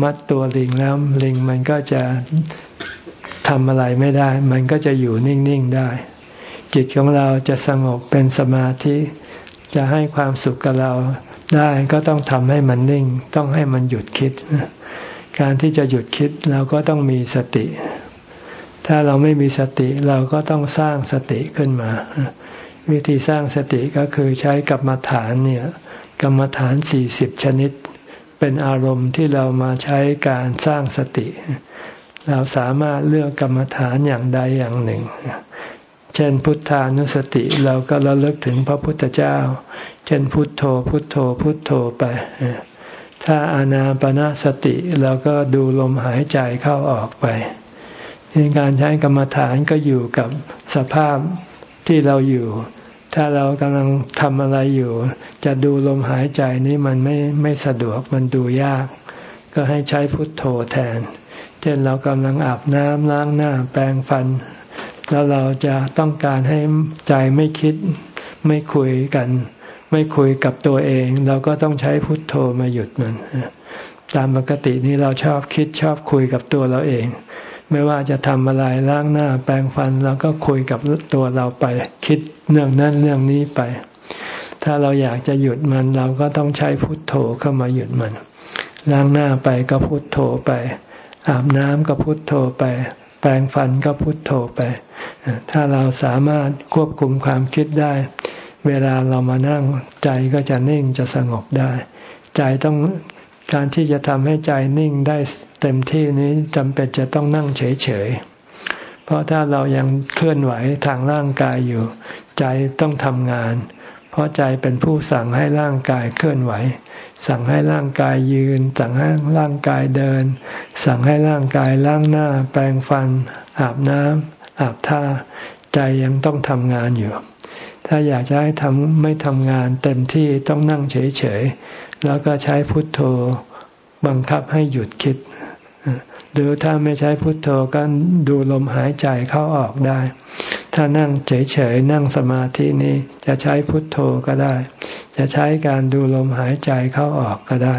มัดตัวลิงแล้วลิงมันก็จะทำอะไรไม่ได้ มันก็จะอยู่นิ่ง ๆ ได้ จิตของเราจะสงบเป็นสมาธิ จะให้ความสุขกับเราได้ก็ต้องทำให้มันนิ่ง ต้องให้มันหยุดคิด การที่จะหยุดคิดเราก็ต้องมีสติ ถ้าเราไม่มีสติเราก็ต้องสร้างสติขึ้นมา วิธีสร้างสติก็คือใช้กรรมฐานเนี่ยกรรมฐานสี่สิบชนิด เป็นอารมณ์ที่เรามาใช้การสร้างสติ เราสามารถเลือกกรรมฐานอย่างใดอย่างหนึ่ง เช่นพุทธานุสติเราก็ระลึกถึงพระพุทธเจ้า เช่นพุทโธ พุทโธ พุทโธไป ถ้าอานาปนาสติเราก็ดูลมหายใจเข้าออกไปในการใช้กรรมฐานก็อยู่กับสภาพที่เราอยู่ ถ้าเรากำลังทำอะไรอยู่ จะดูลมหายใจนี้มันไม่ไม่สะดวกมันดูยาก ก็ให้ใช้พุทโธแทน เช่นเรากำลังอาบน้ำล้างหน้าแปรงฟัน แล้วเราจะต้องการให้ใจไม่คิดไม่คุยกัน ไม่คุยกับตัวเอง เราก็ต้องใช้พุทโธมาหยุดมันตามปกตินี้เราชอบคิดชอบคุยกับตัวเราเอง ไม่ว่าจะทำอะไรล้างหน้าแปรงฟันเราก็คุยกับตัวเราไป คิดเรื่องนั้นเรื่องนี้ไป ถ้าเราอยากจะหยุดมันเราก็ต้องใช้พุทโธเข้ามาหยุดมัน ล้างหน้าไปก็พุทโธไป อาบน้ำก็พุทโธไป แปรงฟันก็พุทโธไป ถ้าเราสามารถควบคุมความคิดได้ เวลาเรามานั่งใจก็จะนิ่งจะสงบได้ ใจต้องการที่จะทำให้ใจนิ่งได้เต็มที่นี้จำเป็นจะต้องนั่งเฉยๆ เพราะถ้าเรายังเคลื่อนไหวทางร่างกายอยู่ ใจต้องทำงาน เพราะใจเป็นผู้สั่งให้ร่างกายเคลื่อนไหว สั่งให้ร่างกายยืน สั่งให้ร่างกายเดิน สั่งให้ร่างกายล้างหน้า แปรงฟันอาบน้ำ อาบท่าใจยังต้องทำงานอยู่ ถ้าอยากจะให้ทำไม่ทำงานเต็มที่ต้องนั่งเฉยๆ แล้วก็ใช้พุทโธบังคับให้หยุดคิด หรือถ้าไม่ใช้พุทโธก็ดูลมหายใจเข้าออกได้ ถ้านั่งเฉยๆ นั่งสมาธินี้จะใช้พุทโธก็ได้ จะใช้การดูลมหายใจเข้าออกก็ได้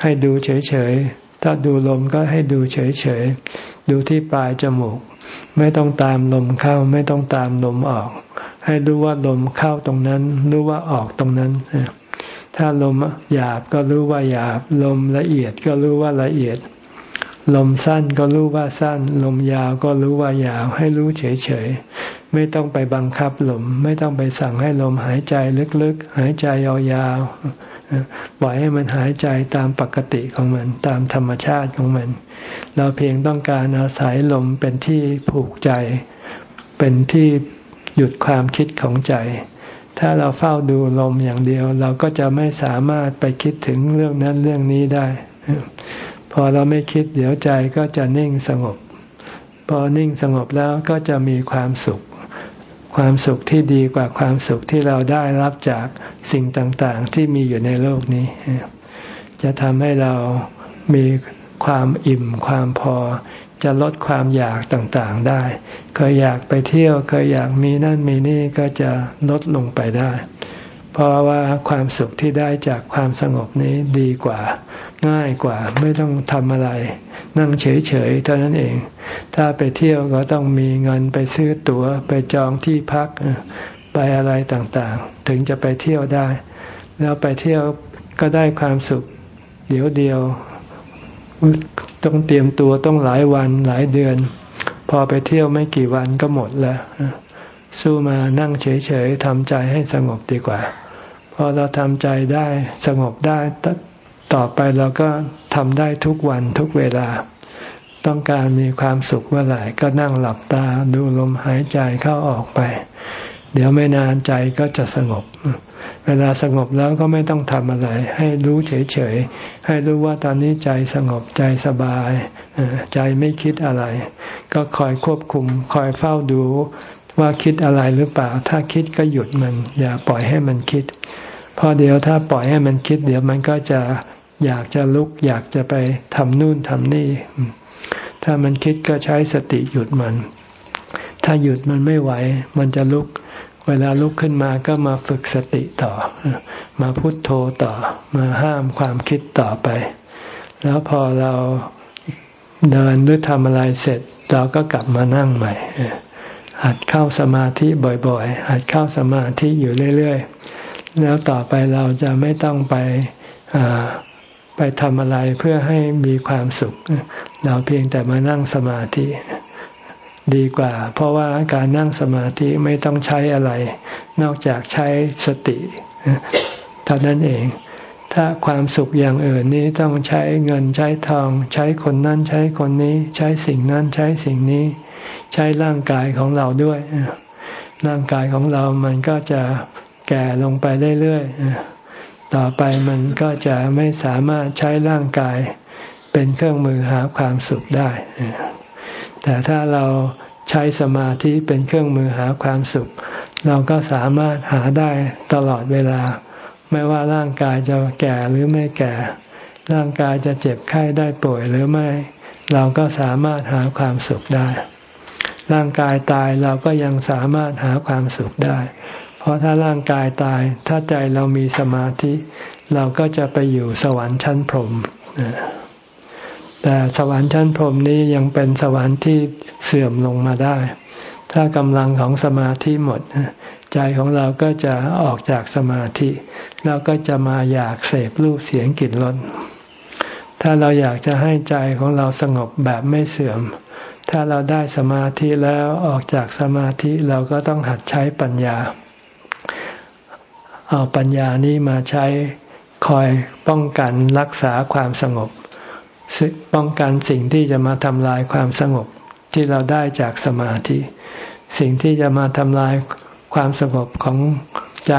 ให้ดูเฉยๆ ถ้าดูลมก็ให้ดูเฉยๆ ดูที่ปลายจมูก ไม่ต้องตามลมเข้าไม่ต้องตามลมออก ให้รู้ว่าลมเข้าตรงนั้น รู้ว่าออกตรงนั้น ถ้าลมหยาบก็รู้ว่าหยาบ ลมละเอียดก็รู้ว่าละเอียด ลมสั้นก็รู้ว่าสั้น ลมยาวก็รู้ว่ายาว ให้รู้เฉยๆ ไม่ต้องไปบังคับลม ไม่ต้องไปสั่งให้ลมหายใจลึกๆ หายใจยาวๆปล่อยให้มันหายใจตามปกติของมัน ตามธรรมชาติของมัน เราเพียงต้องการอาศัยลมเป็นที่ผูกใจ เป็นที่หยุดความคิดของใจ ถ้าเราเฝ้าดูลมอย่างเดียว เราก็จะไม่สามารถไปคิดถึงเรื่องนั้นเรื่องนี้ได้ พอเราไม่คิดเดี๋ยวใจก็จะนิ่งสงบ พอนิ่งสงบแล้วก็จะมีความสุข ความสุขที่ดีกว่าความสุขที่เราได้รับจากสิ่งต่างๆ ที่มีอยู่ในโลกนี้ จะทำให้เรามี ความอิ่มความพอ จะลดความอยากต่างๆได้ เคยอยากไปเที่ยว เคยอยากมีนั่นมีนี่ก็จะลดลงไปได้ เพราะว่าความสุขที่ได้จากความสงบนี้ดีกว่า ง่ายกว่าไม่ต้องทำอะไร นั่งเฉยๆเท่านั้นเอง ถ้าไปเที่ยวก็ต้องมีเงินไปซื้อตัว๋วไปจองที่พักไปอะไรต่างๆ ถึงจะไปเที่ยวได้ แล้วไปเที่ยวก็ได้ความสุขเดี๋ยวเดียว ต้องเตรียมตัวต้องหลายวันหลายเดือน พอไปเที่ยวไม่กี่วันก็หมดแล้วสู้มานั่งเฉยๆทำใจให้สงบดีกว่า พอเราทำใจได้สงบได้ต่อไปเราก็ทำได้ทุกวันทุกเวลา ต้องการมีความสุขเมื่อไหร่ก็นั่งหลับตาดูลมหายใจเข้าออกไป เดี๋ยวไม่นานใจก็จะสงบ เวลาสงบแล้วก็ไม่ต้องทำอะไร ให้รู้เฉยๆ ให้รู้ว่าตอนนี้ใจสงบใจสบาย ใจไม่คิดอะไร ก็คอยควบคุม คอยเฝ้าดูว่าคิดอะไรหรือเปล่า ถ้าคิดก็หยุดมัน อย่าปล่อยให้มันคิดพอเดี๋ยวถ้าปล่อยให้มันคิด เดี๋ยวมันก็จะอยากจะลุก อยากจะไปทำนู่นทำนี่ ถ้ามันคิดก็ใช้สติหยุดมัน ถ้าหยุดมันไม่ไหว มันจะลุก เวลาลุกขึ้นมาก็มาฝึกสติต่อ มาพุโทโธต่อ มาห้ามความคิดต่อไป แล้วพอเราเดินหรือทำอะไรเสร็จ เราก็กลับมานั่งใหม่หัดเข้าสมาธิบ่อยๆ หัดเข้าสมาธิอยู่เรื่อยๆ แล้วต่อไปเราจะไม่ต้องไปไปทำอะไรเพื่อให้มีความสุข เราเพียงแต่มานั่งสมาธิ ดีกว่า เพราะว่าการนั่งสมาธิไม่ต้องใช้อะไร นอกจากใช้สติเท่านั้นเอง ถ้าความสุขอย่างอื่นนี้ต้องใช้เงินใช้ทอง ใช้คนนั้นใช้คนนี้ ใช้สิ่งนั้นใช้สิ่งนี้ ใช้ร่างกายของเราด้วย ร่างกายของเรามันก็จะแก่ลงไปเรื่อยๆต่อไปมันก็จะไม่สามารถใช้ร่างกายเป็นเครื่องมือหาความสุขได้ แต่ถ้าเราใช้สมาธิเป็นเครื่องมือหาความสุข เราก็สามารถหาได้ตลอดเวลา ไม่ว่าร่างกายจะแก่หรือไม่แก่ ร่างกายจะเจ็บไข้ได้ป่วยหรือไม่ เราก็สามารถหาความสุขได้ ร่างกายตายเราก็ยังสามารถหาความสุขได้ เพราะถ้าร่างกายตาย ถ้าใจเรามีสมาธิ เราก็จะไปอยู่สวรรค์ชั้นพรหม แต่สวรรค์ชั้นพรหมนี้ยังเป็นสวรรค์ที่เสื่อมลงมาได้ ถ้ากำลังของสมาธิหมด ใจของเราก็จะออกจากสมาธิเราก็จะมาอยากเสพรูปเสียงกลิ่นรสถ้าเราอยากจะให้ใจของเราสงบแบบไม่เสื่อม ถ้าเราได้สมาธิแล้วออกจากสมาธิเราก็ต้องหัดใช้ปัญญา เอาปัญญานี้มาใช้คอยป้องกันรักษาความสงบ ป้องกันสิ่งที่จะมาทำลายความสงบที่เราได้จากสมาธิ สิ่งที่จะมาทำลายความสงบของใจ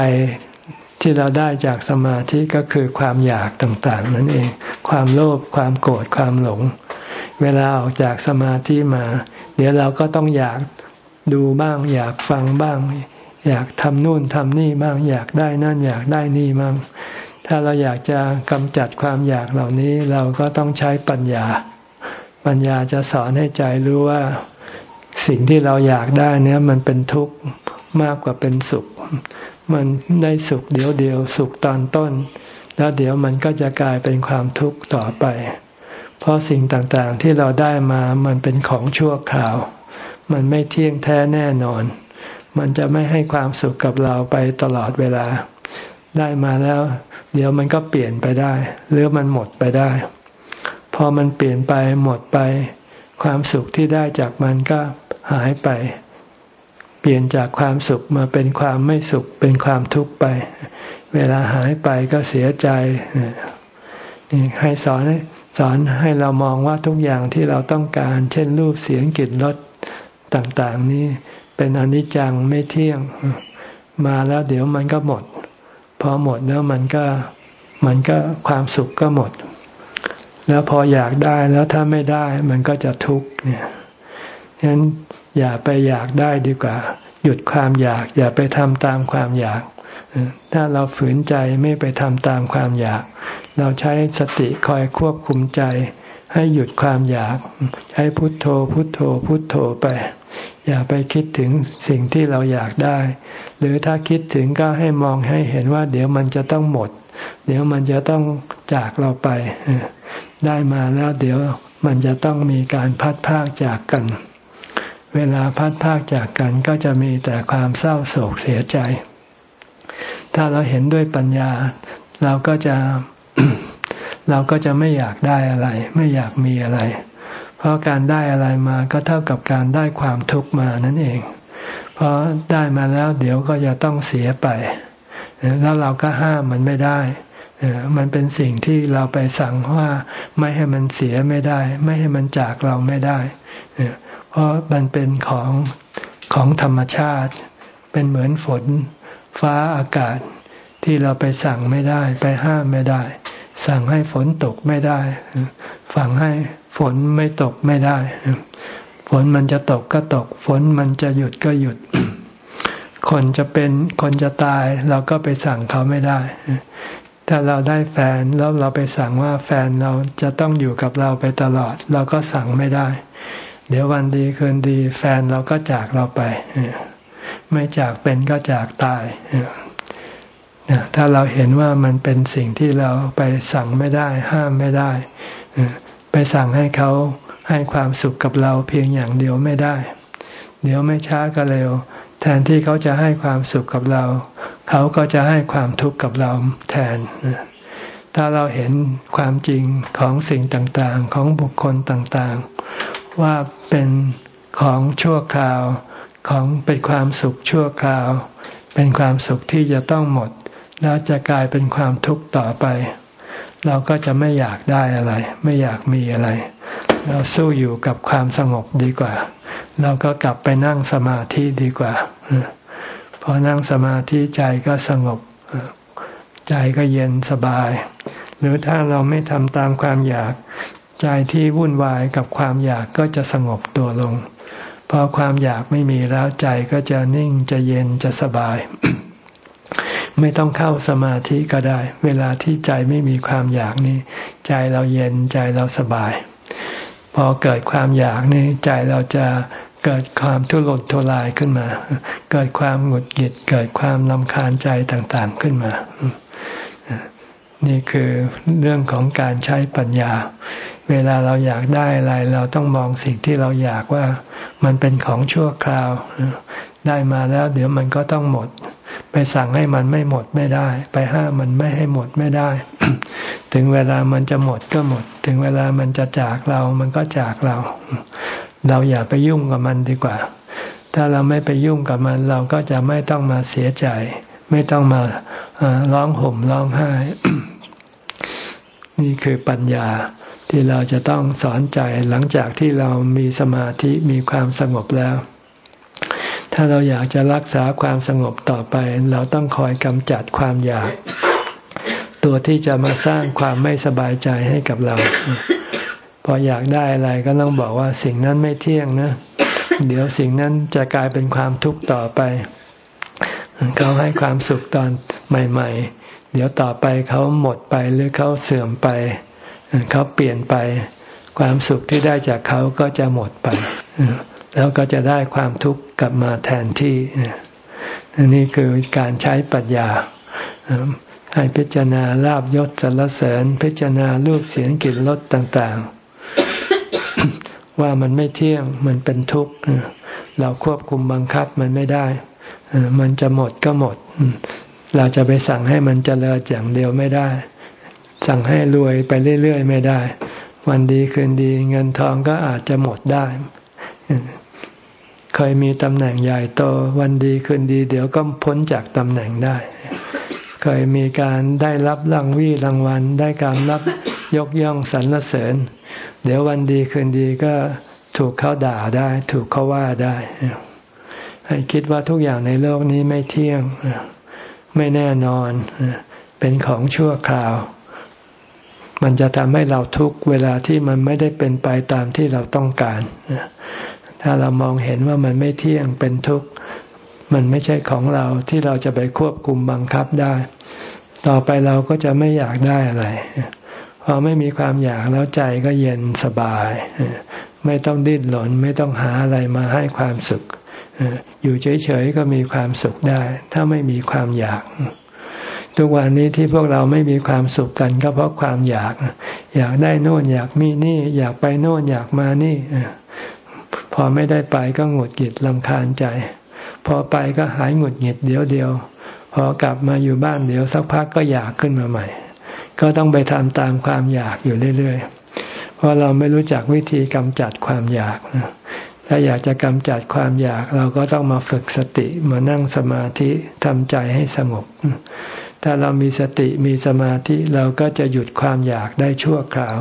ที่เราได้จากสมาธิก็คือความอยากต่างๆ นั่นเอง ความโลภความโกรธความหลง เวลาออกจากสมาธิมา เดี๋ยวเราก็ต้องอยากดูบ้าง อยากฟังบ้าง อยากทำนู่นทำนี่บ้าง อยากได้นั่นอยากได้นี่บ้าง ถ้าเราอยากจะกำจัดความอยากเหล่านี้เราก็ต้องใช้ปัญญา ปัญญาจะสอนให้ใจรู้ว่า สิ่งที่เราอยากได้เนี้ยมันเป็นทุกข์มากกว่าเป็นสุข มันได้สุขเดี๋ยวเดียวสุขตอนต้น แล้วเดี๋ยวมันก็จะกลายเป็นความทุกข์ต่อไป เพราะสิ่งต่างๆที่เราได้มามันเป็นของชั่วคราว มันไม่เที่ยงแท้แน่นอน มันจะไม่ให้ความสุขกับเราไปตลอดเวลา ได้มาแล้ว เดี๋ยวมันก็เปลี่ยนไปได้ หรือมันหมดไปได้ พอมันเปลี่ยนไปหมดไป ความสุขที่ได้จากมันก็หายไป เปลี่ยนจากความสุขมาเป็นความไม่สุขเป็นความทุกข์ไป เวลาหายไปก็เสียใจให้สอนสอนให้เรามองว่าทุกอย่างที่เราต้องการ เช่นรูปเสียงกลิ่นรสต่าง ๆ นี้เป็นอนิจจังไม่เที่ยง มาแล้วเดี๋ยวมันก็หมด พอหมดแล้วมันก็มันก็ความสุขก็หมด แล้วพออยากได้แล้วถ้าไม่ได้ มันก็จะทุกข์เนี่ยฉะนั้นอย่าไปอยากได้ดีกว่า หยุดความอยาก อย่าไปทำตามความอยาก ถ้าเราฝืนใจไม่ไปทำตามความอยาก เราใช้สติคอยควบคุมใจ ให้หยุดความอยาก ใช้พุทโธพุทโธพุทโธไป อย่าไปคิดถึงสิ่งที่เราอยากได้ หรือถ้าคิดถึงก็ให้มองให้เห็นว่า เดี๋ยวมันจะต้องหมด เดี๋ยวมันจะต้องจากเราไป ได้มาแล้วเดี๋ยวมันจะต้องมีการพัดพากจากกัน เวลาพัดพากจากกันก็จะมีแต่ความเศร้าโศกเสียใจ ถ้าเราเห็นด้วยปัญญา เราก็จะเราก็จะไม่อยากได้อะไร ไม่อยากมีอะไร เพราะการได้อะไรมาก็เท่ากับการได้ความทุกข์มานั่นเอง เพราะได้มาแล้วเดี๋ยวก็จะต้องเสียไป แล้วเราก็ห้ามมันไม่ได้ มันเป็นสิ่งที่เราไปสั่งว่าไม่ให้มันเสียไม่ได้ ไม่ให้มันจากเราไม่ได้ เพราะมันเป็นของของธรรมชาติ เป็นเหมือนฝน ฟ้าอากาศที่เราไปสั่งไม่ได้ ไปห้ามไม่ได้ สั่งให้ฝนตกไม่ได้ ฝังให้ ฝนไม่ตกไม่ได้ ฝนมันจะตกก็ตก ฝนมันจะหยุดก็หยุด คนจะเป็นคนจะตาย เราก็ไปสั่งเขาไม่ได้ ถ้าเราได้แฟนแล้วเราไปสั่งว่าแฟนเราจะต้องอยู่กับเราไปตลอด เราก็สั่งไม่ได้ เดี๋ยววันดีคืนดี แฟนเราก็จากเราไป ไม่จากเป็นก็จากตายถ้าเราเห็นว่ามันเป็นสิ่งที่เราไปสั่งไม่ได้ ห้ามไม่ได้ ไปสั่งให้เขาให้ความสุขกับเราเพียงอย่างเดียวไม่ได้ เดี๋ยวไม่ช้าก็เร็ว แทนที่เขาจะให้ความสุขกับเรา เขาก็จะให้ความทุกข์กับเราแทน ถ้าเราเห็นความจริงของสิ่งต่างๆ ของบุคคลต่างๆ ว่าเป็นของชั่วคราว ของเป็นความสุขชั่วคราว เป็นความสุขที่จะต้องหมด แล้วจะกลายเป็นความทุกข์ต่อไป เราก็จะไม่อยากได้อะไร ไม่อยากมีอะไร เราสู้อยู่กับความสงบดีกว่า เราก็กลับไปนั่งสมาธิดีกว่าพอนั่งสมาธิใจก็สงบ ใจก็เย็นสบาย หรือถ้าเราไม่ทำตามความอยาก ใจที่วุ่นวายกับความอยากก็จะสงบตัวลงพอความอยากไม่มีแล้วใจก็จะนิ่งจะเย็นจะสบาย ไม่ต้องเข้าสมาธิก็ได้ เวลาที่ใจไม่มีความอยากนี่ใจเราเย็นใจเราสบาย พอเกิดความอยากนี่ใจเราจะเกิดความทุรนทุรายขึ้นมา เกิดความหงุดหงิด เกิดความลำคาญใจต่างๆขึ้นมา นี่คือเรื่องของการใช้ปัญญา เวลาเราอยากได้อะไร เราต้องมองสิ่งที่เราอยากว่ามันเป็นของชั่วคราว ได้มาแล้วเดี๋ยวมันก็ต้องหมด ไปสั่งให้มันไม่หมดไม่ได้ ไปห้ามมันไม่ให้หมดไม่ได้ ถึงเวลามันจะหมดก็หมด ถึงเวลามันจะจากเรา มันก็จากเรา เราอย่าไปยุ่งกับมันดีกว่า ถ้าเราไม่ไปยุ่งกับมัน เราก็จะไม่ต้องมาเสียใจ ไม่ต้องมาร้องห่มร้องไห้ นี่คือปัญญาที่เราจะต้องสอนใจหลังจากที่เรามีสมาธิมีความสงบแล้ว ถ้าเราอยากจะรักษาความสงบต่อไป เราต้องคอยกำจัดความอยาก ตัวที่จะมาสร้างความไม่สบายใจให้กับเรา พออยากได้อะไรก็ต้องบอกว่าสิ่งนั้นไม่เที่ยงนะ เดี๋ยวสิ่งนั้นจะกลายเป็นความทุกข์ต่อไป เขาให้ความสุขตอนใหม่ ๆ เดี๋ยวต่อไปเขาหมดไปหรือเขาเสื่อมไป เขาเปลี่ยนไป ความสุขที่ได้จากเขาก็จะหมดไป แล้วก็จะได้ความทุกข์ กลับมาแทนที่นี่คือการใช้ปัญญาให้พิจารณาลาบยศสรรเสริญ พิจารณารูปเสียงกลิ่นรสต่างๆ ว่ามันไม่เที่ยงมันเป็นทุกข์เราควบคุมบังคับมันไม่ได้มันจะหมดก็หมด เราจะไปสั่งให้มันเจริญอย่างเดียวไม่ได้ สั่งให้รวยไปเรื่อยๆไม่ได้ วันดีคืนดีเงินทองก็อาจจะหมดได้ เคยมีตำแหน่งใหญ่โตวันดีคืนดี เดี๋ยวก็พ้นจากตำแหน่งได้ เคยมีการได้รับรางวีรางวัล ได้การรับยกย่องสรรเสริญ เดี๋ยววันดีคืนดีก็ถูกเขาด่าได้ ถูกเขาว่าได้ ให้คิดว่าทุกอย่างในโลกนี้ไม่เที่ยง ไม่แน่นอน เป็นของชั่วคราว มันจะทำให้เราทุกเวลาที่มันไม่ได้เป็นไปตามที่เราต้องการ ถ้าเรามองเห็นว่ามันไม่เที่ยงเป็นทุกข์ มันไม่ใช่ของเราที่เราจะไปควบคุมบังคับได้ ต่อไปเราก็จะไม่อยากได้อะไร พอไม่มีความอยากแล้วใจก็เย็นสบาย ไม่ต้องดิ้นหลนไม่ต้องหาอะไรมาให้ความสุข อยู่เฉยๆก็มีความสุขได้ ถ้าไม่มีความอยากทุกวันนี้ที่พวกเราไม่มีความสุขกันก็เพราะความอยาก อยากได้โน่นอยากมีนี่ อยากไปโน่นอยากมานี่ พอไม่ได้ไปก็หงุดหงิดลำคาญใจ พอไปก็หายหงุดหงิดเดียวเดียว พอกลับมาอยู่บ้านเดี๋ยวสักพักก็อยากขึ้นมาใหม่ ก็ต้องไปทำตามความอยากอยู่เรื่อยๆ เพราะเราไม่รู้จักวิธีกำจัดความอยากถ้าอยากจะกำจัดความอยากเราก็ต้องมาฝึกสติมานั่งสมาธิทำใจให้สงบ ถ้าเรามีสติมีสมาธิเราก็จะหยุดความอยากได้ชั่วคราว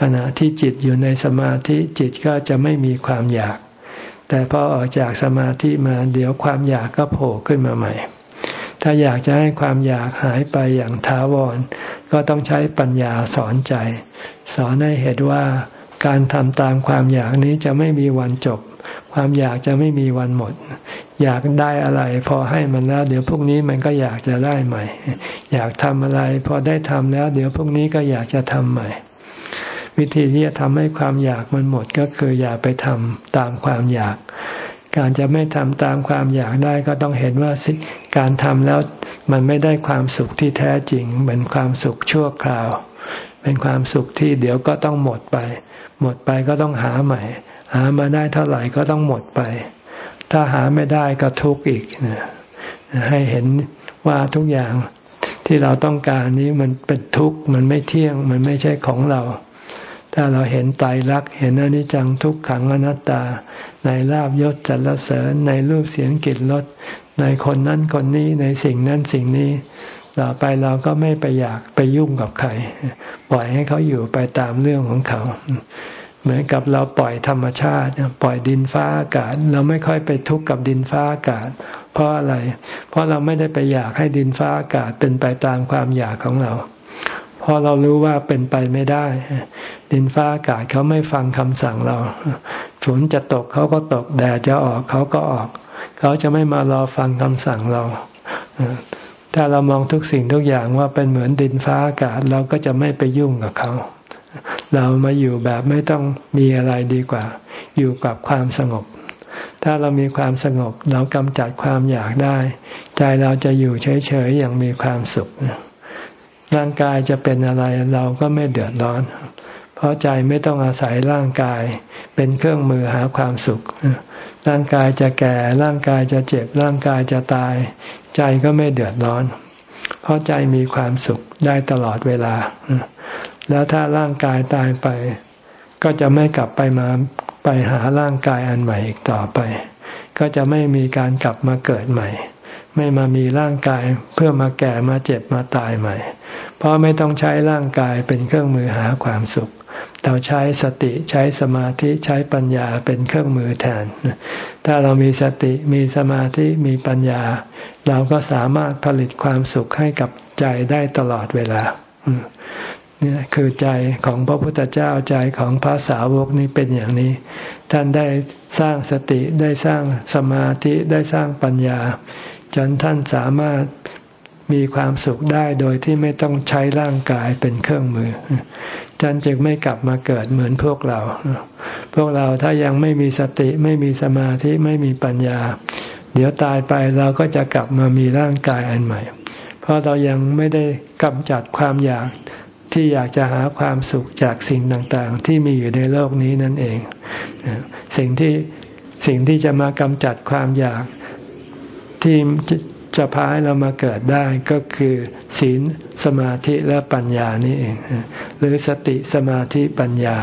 ขณะที่จิตอยู่ในสมาธิจิตก็จะไม่มีความอยาก แต่พอออกจากสมาธิมาเดี๋ยวความอยากก็โผล่ขึ้นมาใหม่ ถ้าอยากจะให้ความอยากหายไปอย่างทาวร ก็ต้องใช้ปัญญาสอนใจ สอนให้เห็นว่าการทำตามความอยากนี้จะไม่มีวันจบ ความอยากจะไม่มีวันหมด อยากได้อะไร พอให้มันแล้ว เดี๋ยวพรุ่งนี้มันก็อยากจะได้ใหม่ อยากทำอะไร พอได้ทำแล้ว เดี๋ยวพรุ่งนี้ก็อยากจะทำใหม่ วิธีที่จะทำให้ความอยากมันหมดก็คืออย่าไปทำตามความอยาก การจะไม่ทำตามความอยากได้ก็ต้องเห็นว่าสิการทำแล้วมันไม่ได้ความสุขที่แท้จริง เหมือนความสุขชั่วคราว เป็นความสุขที่เดี๋ยวก็ต้องหมดไป หมดไปก็ต้องหาใหม่ หามาได้เท่าไหร่ก็ต้องหมดไป ถ้าหาไม่ได้ก็ทุกข์อีกนให้เห็นว่าทุกอย่างที่เราต้องการนี้มันเป็นทุกข์มันไม่เที่ยงมันไม่ใช่ของเรา ถ้าเราเห็นไตรลักษณ์เห็นอนิจจังทุกขังอนัตตา ในลาบยศจัลเสริญในรูปเสียงกลิ่นรสในคนนั้นคนนี้ในสิ่งนั้นสิ่งนี้ ต่อไปเราก็ไม่ไปอยากไปยุ่งกับใคร ปล่อยให้เขาอยู่ไปตามเรื่องของเขา เหมือนกับเราปล่อยธรรมชาติ ปล่อยดินฟ้าอากาศ เราไม่ค่อยไปทุกข์กับดินฟ้าอากาศ เพราะอะไร เพราะเราไม่ได้ไปอยากให้ดินฟ้าอากาศเป็นไปตามความอยากของเรา เพราะเรารู้ว่าเป็นไปไม่ได้ ดินฟ้าอากาศเขาไม่ฟังคำสั่งเรา ฝนจะตกเขาก็ตก แดดจะออกเขาก็ออก เขาจะไม่มารอฟังคำสั่งเรา ถ้าเรามองทุกสิ่งทุกอย่างว่าเป็นเหมือนดินฟ้าอากาศเราก็จะไม่ไปยุ่งกับเขา เรามาอยู่แบบไม่ต้องมีอะไรดีกว่า อยู่กับความสงบ ถ้าเรามีความสงบ เรากำจัดความอยากได้ ใจเราจะอยู่เฉยๆอย่างมีความสุข ร่างกายจะเป็นอะไรเราก็ไม่เดือดร้อน เพราะใจไม่ต้องอาศัยร่างกาย เป็นเครื่องมือหาความสุข ร่างกายจะแก่ร่างกายจะเจ็บร่างกายจะตาย ใจก็ไม่เดือดร้อน เพราะใจมีความสุขได้ตลอดเวลา แล้วถ้าร่างกายตายไป ก็จะไม่กลับไปมาไปหาร่างกายอันใหม่อีกต่อไป ก็จะไม่มีการกลับมาเกิดใหม่ ไม่มามีร่างกายเพื่อมาแก่มาเจ็บมาตายใหม่ เพราะไม่ต้องใช้ร่างกายเป็นเครื่องมือหาความสุข เราใช้สติใช้สมาธิใช้ปัญญาเป็นเครื่องมือแทน ถ้าเรามีสติมีสมาธิมีปัญญา เราก็สามารถผลิตความสุขให้กับใจได้ตลอดเวลานี่คือใจของพระพุทธเจ้าใจของพระสาวกนี้เป็นอย่างนี้ ท่านได้สร้างสติได้สร้างสมาธิได้สร้างปัญญา จนท่านสามารถ มีความสุขได้โดยที่ไม่ต้องใช้ร่างกายเป็นเครื่องมือท่านจึงไม่กลับมาเกิดเหมือนพวกเรา พวกเราถ้ายังไม่มีสติไม่มีสมาธิไม่มีปัญญา เดี๋ยวตายไปเราก็จะกลับมามีร่างกายอันใหม่ เพราะเรายังไม่ได้กำจัดความอยากที่อยากจะหาความสุขจากสิ่งต่างๆ ที่มีอยู่ในโลกนี้นั่นเอง สิ่งที่สิ่งที่จะมากำจัดความอยากที่ จะพาให้เรามาเกิดได้ก็คือ ศีลสมาธิและปัญญานี่เอง หรือสติสมาธิปัญญา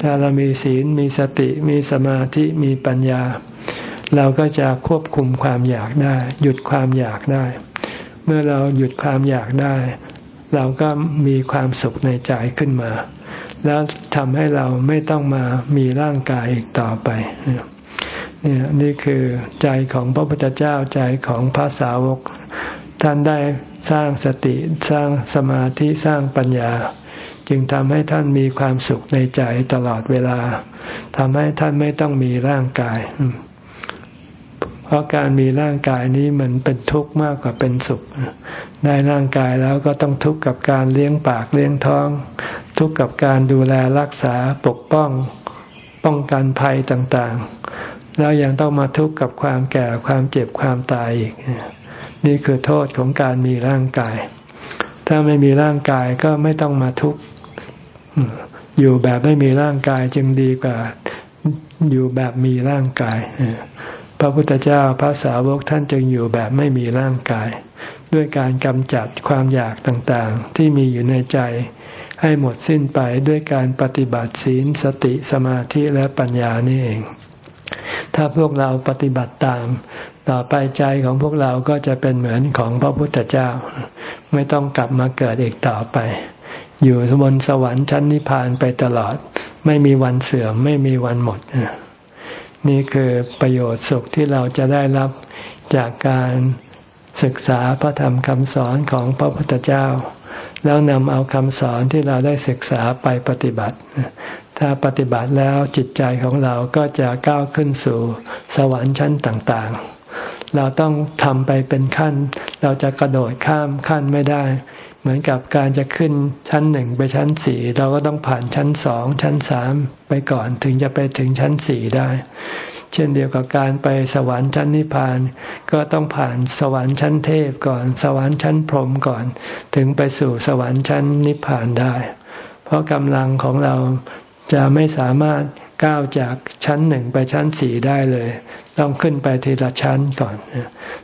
ถ้าเรามีศีลมีสติมีสมาธิมีปัญญา เราก็จะควบคุมความอยากได้ หยุดความอยากได้ เมื่อเราหยุดความอยากได้ เราก็มีความสุขในใจขึ้นมา แล้วทำให้เราไม่ต้องมามีร่างกายอีกต่อไปนี่ นี่คือใจของพระพุทธเจ้าใจของพระสาวก ท่านได้สร้างสติสร้างสมาธิสร้างปัญญา จึงทำให้ท่านมีความสุขในใจตลอดเวลาทำให้ท่านไม่ต้องมีร่างกาย เพราะการมีร่างกายนี้มันเป็นทุกข์มากกว่าเป็นสุข ได้ร่างกายแล้วก็ต้องทุกข์กับการเลี้ยงปากเลี้ยงท้อง ทุกข์กับการดูแลรักษาปกป้อง ป้องกันภัยต่างๆ แล้วยังต้องมาทุกข์กับความแก่ความเจ็บความตายอีก นี่คือโทษของการมีร่างกาย ถ้าไม่มีร่างกายก็ไม่ต้องมาทุกข์อยู่แบบไม่มีร่างกายจึงดีกว่าอยู่แบบมีร่างกาย พระพุทธเจ้าพระสาวกท่านจึงอยู่แบบไม่มีร่างกาย ด้วยการกำจัดความอยากต่างๆ ที่มีอยู่ในใจ ให้หมดสิ้นไปด้วยการปฏิบัติศีลสติสมาธิและปัญญานี่เอง ถ้าพวกเราปฏิบัติตาม ต่อไปใจของพวกเราก็จะเป็นเหมือนของพระพุทธเจ้า ไม่ต้องกลับมาเกิดอีกต่อไป อยู่บนสวรรค์ชั้นนิพพานไปตลอด ไม่มีวันเสื่อมไม่มีวันหมด นี่คือประโยชน์สุขที่เราจะได้รับจากการศึกษาพระธรรมคำสอนของพระพุทธเจ้า แล้วนำเอาคำสอนที่เราได้ศึกษาไปปฏิบัติ ถ้าปฏิบัติแล้วจิตใจของเราก็จะก้าวขึ้นสู่สวรรค์ชั้นต่างๆ เราต้องทำไปเป็นขั้น เราจะกระโดดข้ามขั้นไม่ได้ เหมือนกับการจะขึ้นชั้นหนึ่งไปชั้นสี่เราก็ต้องผ่านชั้นสองชั้นสามไปก่อนถึงจะไปถึงชั้นสี่ได้ เช่นเดียวกับการไปสวรรค์ชั้นนิพพาน ก็ต้องผ่านสวรรค์ชั้นเทพก่อน สวรรค์ชั้นพรหมก่อน ถึงไปสู่สวรรค์ชั้นนิพพานได้ เพราะกำลังของเรา จะไม่สามารถก้าวจากชั้นหนึ่งไปชั้นสี่ได้เลย ต้องขึ้นไปทีละชั้นก่อน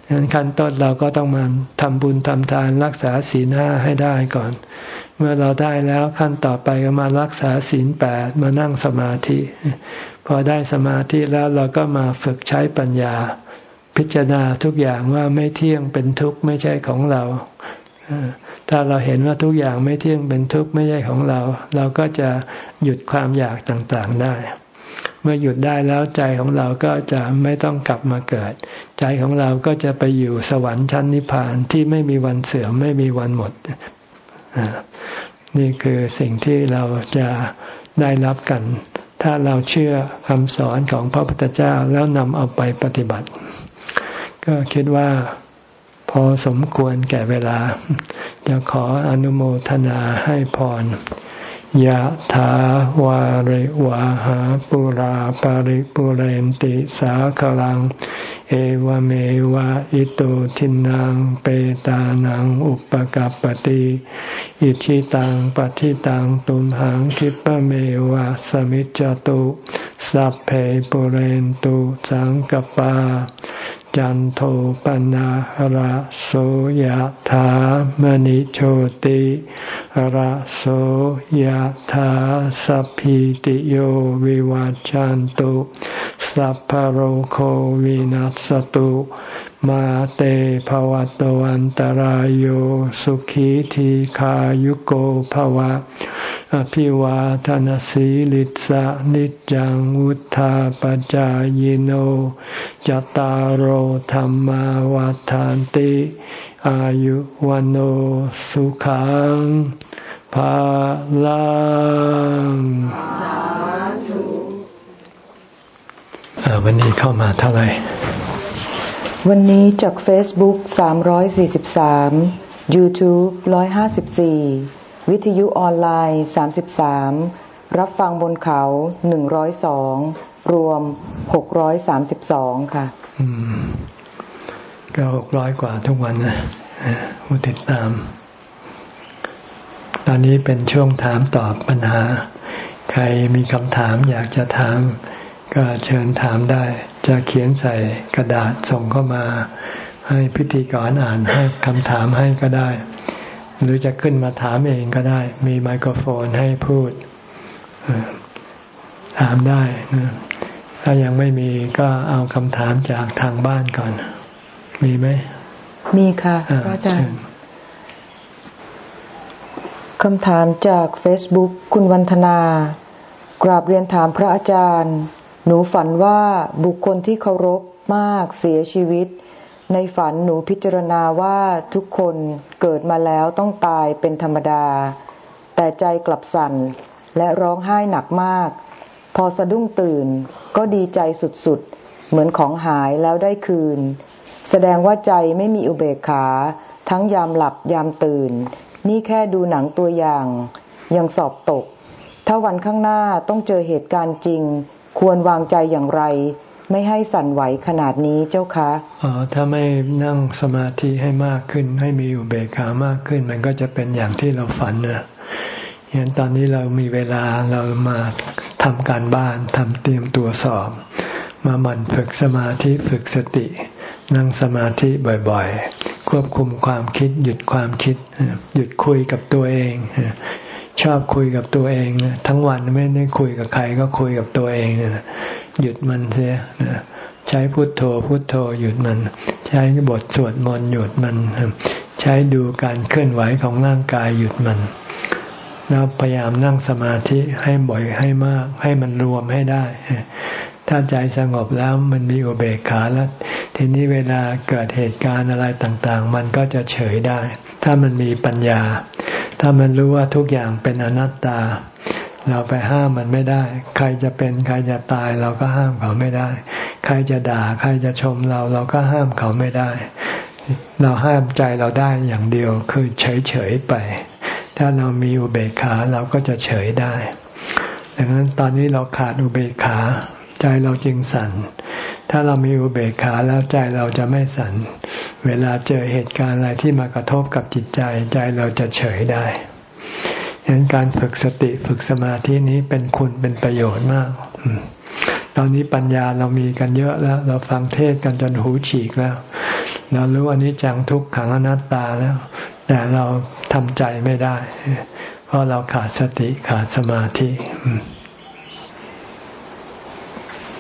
ดังนั้นขั้นต้นเราก็ต้องมาทำบุญทำทานรักษาศีลห้าให้ได้ก่อน เมื่อเราได้แล้วขั้นต่อไปก็มารักษาศีลแปดมานั่งสมาธิ พอได้สมาธิแล้วเราก็มาฝึกใช้ปัญญา พิจารณาทุกอย่างว่าไม่เที่ยงเป็นทุกข์ไม่ใช่ของเรา ถ้าเราเห็นว่าทุกอย่างไม่เที่ยงเป็นทุกข์ไม่ใช่ของเรา เราก็จะหยุดความอยากต่างๆได้ เมื่อหยุดได้แล้วใจของเราก็จะไม่ต้องกลับมาเกิด ใจของเราก็จะไปอยู่สวรรค์ชั้นนิพพานที่ไม่มีวันเสื่อมไม่มีวันหมด นี่คือสิ่งที่เราจะได้รับกัน ถ้าเราเชื่อคำสอนของพระพุทธเจ้าแล้วนำเอาไปปฏิบัติ ก็คิดว่าพอสมควรแก่เวลา จะขออนุโมทนาให้พรยะถาวาริวาหาปุราปาริปุเรนติสาคลัง เอวเมวะอิโตทินังเปตานังอุปกัรปติอิชิตังปฏิตังตุมหังคิปะเมวะสมิจจตุสัพเพปุเรนตุสังกปา จันโทปนะระโสยธามณิโชติระโสยธาสัพพิติโยวิวาจจันตุสัพพโรโควินัสตุ มาเตภวัตวันตารโยสุขีทีขายุโกภวะ อภิวาทนสีลิสะนิจังวุธาปจายโนจตารโหธรรมวาทานติ อายุวันโอสุขังภาลังวันนี้เข้ามาเท่าไหร่ วันนี้จาก Facebook 343 YouTube 154 วิทยุออนไลน์ 33 รับฟังบนเขา 102 รวม 632 ค่ะอืมก็หกร้อยกว่าทุกวันนะผู้ติดตาม ตอนนี้เป็นช่วงถามตอบปัญหา ใครมีคำถามอยากจะถาม ก็เชิญถามได้ จะเขียนใส่กระดาษส่งเข้ามา ให้พิธีกรอ่านให้คำถามให้ก็ได้ หรือจะขึ้นมาถามเองก็ได้ มีไมโครโฟนให้พูด ถามได้ถ้ายังไม่มีก็เอาคำถามจากทางบ้านก่อน มีไหม มีค่ะพระอาจารย์คำถามจาก Facebook คุณวันธนากราบเรียนถามพระอาจารย์ หนูฝันว่าบุคคลที่เคารพมากเสียชีวิต ในฝันหนูพิจารณาว่าทุกคนเกิดมาแล้วต้องตายเป็นธรรมดา แต่ใจกลับสั่นและร้องไห้หนักมาก พอสะดุ้งตื่นก็ดีใจสุดๆ เหมือนของหายแล้วได้คืน แสดงว่าใจไม่มีอุเบกขา ทั้งยามหลับยามตื่น นี่แค่ดูหนังตัวอย่าง ยังสอบตก ถ้าวันข้างหน้าต้องเจอเหตุการณ์จริง ควรวางใจอย่างไร ไม่ให้สั่นไหวขนาดนี้เจ้าคะอ๋อถ้าไม่นั่งสมาธิให้มากขึ้น ให้มีอุเบกขามากขึ้น มันก็จะเป็นอย่างที่เราฝันนะอย่างตอนนี้เรามีเวลาเรามาทำการบ้านทำเตรียมตัวสอบ มาหมั่นฝึกสมาธิฝึกสติ นั่งสมาธิบ่อยๆ ควบคุมความคิด หยุดความคิด หยุดคุยกับตัวเอง ชอบคุยกับตัวเองทั้งวันไม่ได้คุยกับใครก็คุยกับตัวเองหยุดมันเสียใช้พุทโธพุทโธหยุดมัน ใช้บทสวดมนต์หยุดมัน ใช้ดูการเคลื่อนไหวของร่างกายหยุดมันแล้วพยายามนั่งสมาธิให้บ่อยให้มาก ให้มันรวมให้ได้ ถ้าใจสงบแล้วมันมีอุเบกขาแล้ว ทีนี้เวลาเกิดเหตุการณ์อะไรต่างๆ มันก็จะเฉยได้ ถ้ามันมีปัญญา ถ้ามันรู้ว่าทุกอย่างเป็นอนัตตา เราไปห้ามมันไม่ได้ ใครจะเป็นใครจะตายเราก็ห้ามเขาไม่ได้ ใครจะด่าใครจะชมเราเราก็ห้ามเขาไม่ได้ เราห้ามใจเราได้อย่างเดียวคือเฉยๆไป ถ้าเรามีอุเบกขาเราก็จะเฉยได้ดังนั้นตอนนี้เราขาดอุเบกขา ใจเราจึงสั่น ถ้าเรามีอุเบกขาแล้วใจเราจะไม่สั่นเวลาเจอเหตุการณ์อะไรที่มากระทบกับจิตใจใจเราจะเฉยได้ดังนั้นการฝึกสติฝึกสมาธินี้เป็นคุณเป็นประโยชน์มาก ตอนนี้ปัญญาเรามีกันเยอะแล้ว เราฟังเทศกันจนหูฉีกแล้ว เรารู้อันนี้จังทุกขังอนัตตาแล้ว แต่เราทำใจไม่ได้ เพราะเราขาดสติขาดสมาธิ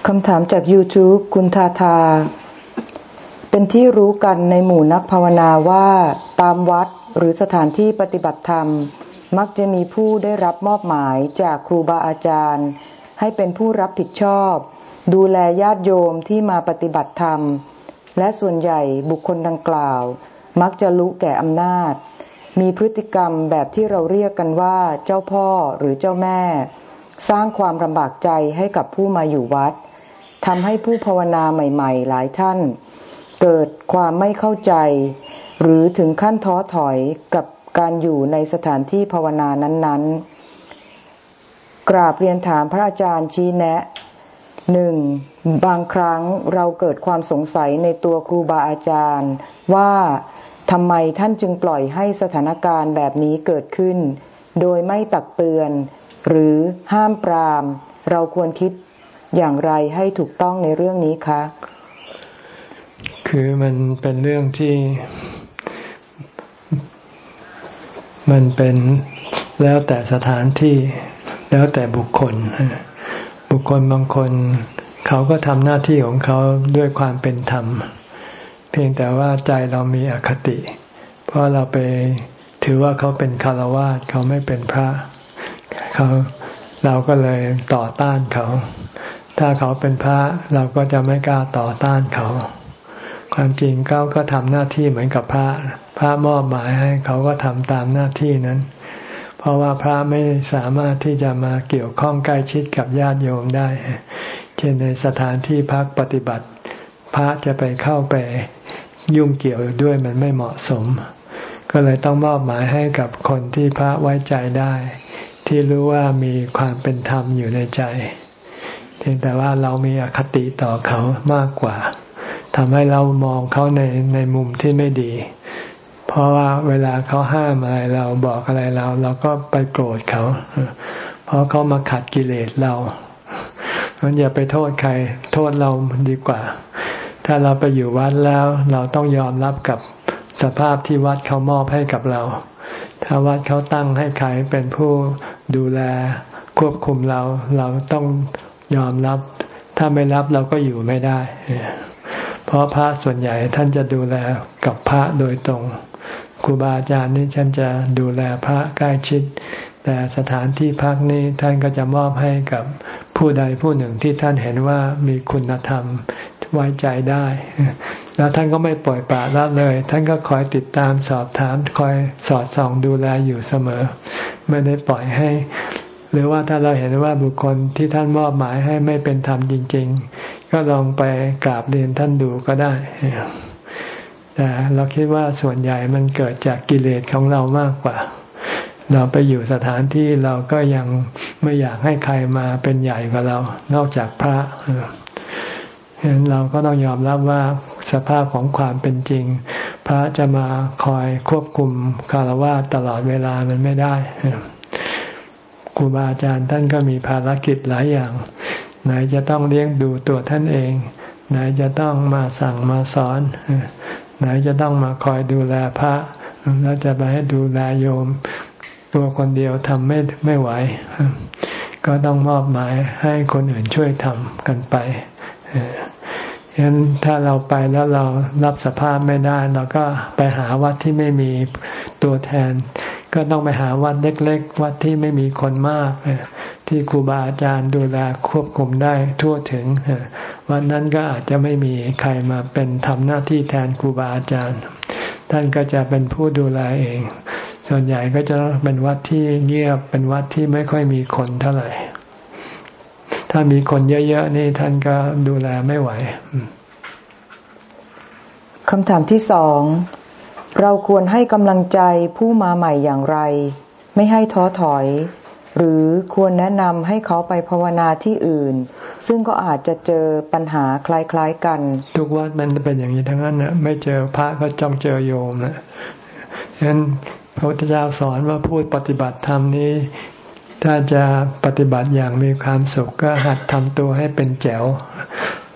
คำถามจาก YouTube คุณทาทา เป็นที่รู้กันในหมู่นักภาวนาว่าตามวัดหรือสถานที่ปฏิบัติธรรม มักจะมีผู้ได้รับมอบหมายจากครูบาอาจารย์ ให้เป็นผู้รับผิดชอบ ดูแลญาติโยมที่มาปฏิบัติธรรม และส่วนใหญ่บุคคลดังกล่าว มักจะรู้แก่อำนาจ มีพฤติกรรมแบบที่เราเรียกกันว่าเจ้าพ่อหรือเจ้าแม่ สร้างความลำบากใจให้กับผู้มาอยู่วัด ทำให้ผู้ภาวนาใหม่ๆ หลายท่าน เกิดความไม่เข้าใจ หรือถึงขั้นท้อถอยกับการอยู่ในสถานที่ภาวนานั้นๆ กราบเรียนถามพระอาจารย์ชี้แนะหนึ่งบางครั้งเราเกิดความสงสัยในตัวครูบาอาจารย์ ว่าทำไมท่านจึงปล่อยให้สถานการณ์แบบนี้เกิดขึ้น โดยไม่ตักเตือน หรือห้ามปราม เราควรคิด อย่างไรให้ถูกต้องในเรื่องนี้คะ คือมันเป็นเรื่องที่ มันเป็นแล้วแต่สถานที่แล้วแต่บุคคล บุคคลบางคน เขาก็ทำหน้าที่ของเขาด้วยความเป็นธรรม เพียงแต่ว่าใจเรามีอคติ เพราะเราไปถือว่าเขาเป็นคารวะเขาไม่เป็นพระ เขาเราก็เลยต่อต้านเขา ถ้าเขาเป็นพระเราก็จะไม่กล้าต่อต้านเขา ความจริงเขาก็ทำหน้าที่เหมือนกับพระ พระมอบหมายให้เขาก็ทำตามหน้าที่นั้น เพราะว่าพระไม่สามารถที่จะมาเกี่ยวข้องใกล้ชิดกับญาติโยมได้ เช่นในสถานที่พักปฏิบัติ พระจะไปเข้าไปยุ่งเกี่ยวด้วยมันไม่เหมาะสม ก็เลยต้องมอบหมายให้กับคนที่พระไว้ใจได้ ที่รู้ว่ามีความเป็นธรรมอยู่ในใจ เพียงแต่ว่าเรามีอคติต่อเขามากกว่าทำให้เรามองเขาในในมุมที่ไม่ดี เพราะว่าเวลาเขาห้ามอะไรเราบอกอะไรเรา เราก็ไปโกรธเขา เพราะเขามาขัดกิเลสเราเพราะอย่าไปโทษใคร โทษเราดีกว่า ถ้าเราไปอยู่วัดแล้วเราต้องยอมรับกับสภาพที่วัดเขามอบให้กับเรา ถ้าวัดเขาตั้งให้ใครเป็นผู้ดูแลควบคุมเรา เราต้อง ยอมรับ ถ้าไม่รับเราก็อยู่ไม่ได้ เพราะพระส่วนใหญ่ท่านจะดูแลกับพระโดยตรงครูบาอาจารย์นี่ฉันจะดูแลพระใกล้ชิด แต่สถานที่พักนี้ท่านก็จะมอบให้กับผผู้ใดผู้หนึ่งที่ท่านเห็นว่ามีคุณธรรมไว้ใจได้ แล้วท่านก็ไม่ปล่อยปละละเลย ท่านก็คอยติดตามสอบถาม คอยสอดส่องดูแลอยู่เสมอ ไม่ได้ปล่อยให้ หรือว่าถ้าเราเห็นว่าบุคคลที่ท่านมอบหมายให้ไม่เป็นธรรมจริง ๆ ก็ลองไปกราบเรียนท่านดูก็ได้แต่เราคิดว่าส่วนใหญ่มันเกิดจากกิเลสของเรามากกว่า เราไปอยู่สถานที่เราก็ยังไม่อยากให้ใครมาเป็นใหญ่กว่าเรา นอกจากพระฉะนั้นเราก็ต้องยอมรับว่าสภาพของความเป็นจริง พระจะมาคอยควบคุมคารวะตลอดเวลามันไม่ได้ ครูบาอาจารย์ท่านก็มีภารกิจหลายอย่าง ไหนจะต้องเลี้ยงดูตัวท่านเอง ไหนจะต้องมาสั่งมาสอน ไหนจะต้องมาคอยดูแลพระแล้วจะไปให้ดูแลโยม ตัวคนเดียวทำไม่ไม่ไหว ก็ต้องมอบหมายให้คนอื่นช่วยทำกันไปฉะนั้นถ้าเราไปแล้วเรารับสภาพไม่ได้ เราก็ไปหาวัดที่ไม่มีตัวแทน ก็ต้องไปหาวัดเล็กๆ วัดที่ไม่มีคนมาก ที่ครูบาอาจารย์ดูแลควบคุมได้ทั่วถึงวันนั้นก็อาจจะไม่มีใครมาเป็นทำหน้าที่แทนครูบาอาจารย์ ท่านก็จะเป็นผู้ดูแลเอง ส่วนใหญ่ก็จะเป็นวัดที่เงียบเป็นวัดที่ไม่ค่อยมีคนเท่าไหร่ ถ้ามีคนเยอะๆนี่ท่านก็ดูแลไม่ไหวคำถามที่สอง เราควรให้กำลังใจผู้มาใหม่อย่างไร ไม่ให้ท้อถอย หรือควรแนะนำให้เขาไปภาวนาที่อื่น ซึ่งก็อาจจะเจอปัญหาคล้ายๆกัน ทุกวัดมันเป็นอย่างนี้ทั้งนั้นนะไม่เจอพระก็จ้องเจอโยมนะฉะนั้นพระพุทธเจ้าสอนว่าพูดปฏิบัติธรรมนี้ ถ้าจะปฏิบัติอย่างมีความสุขก็หัดทำตัวให้เป็นแจ๋ว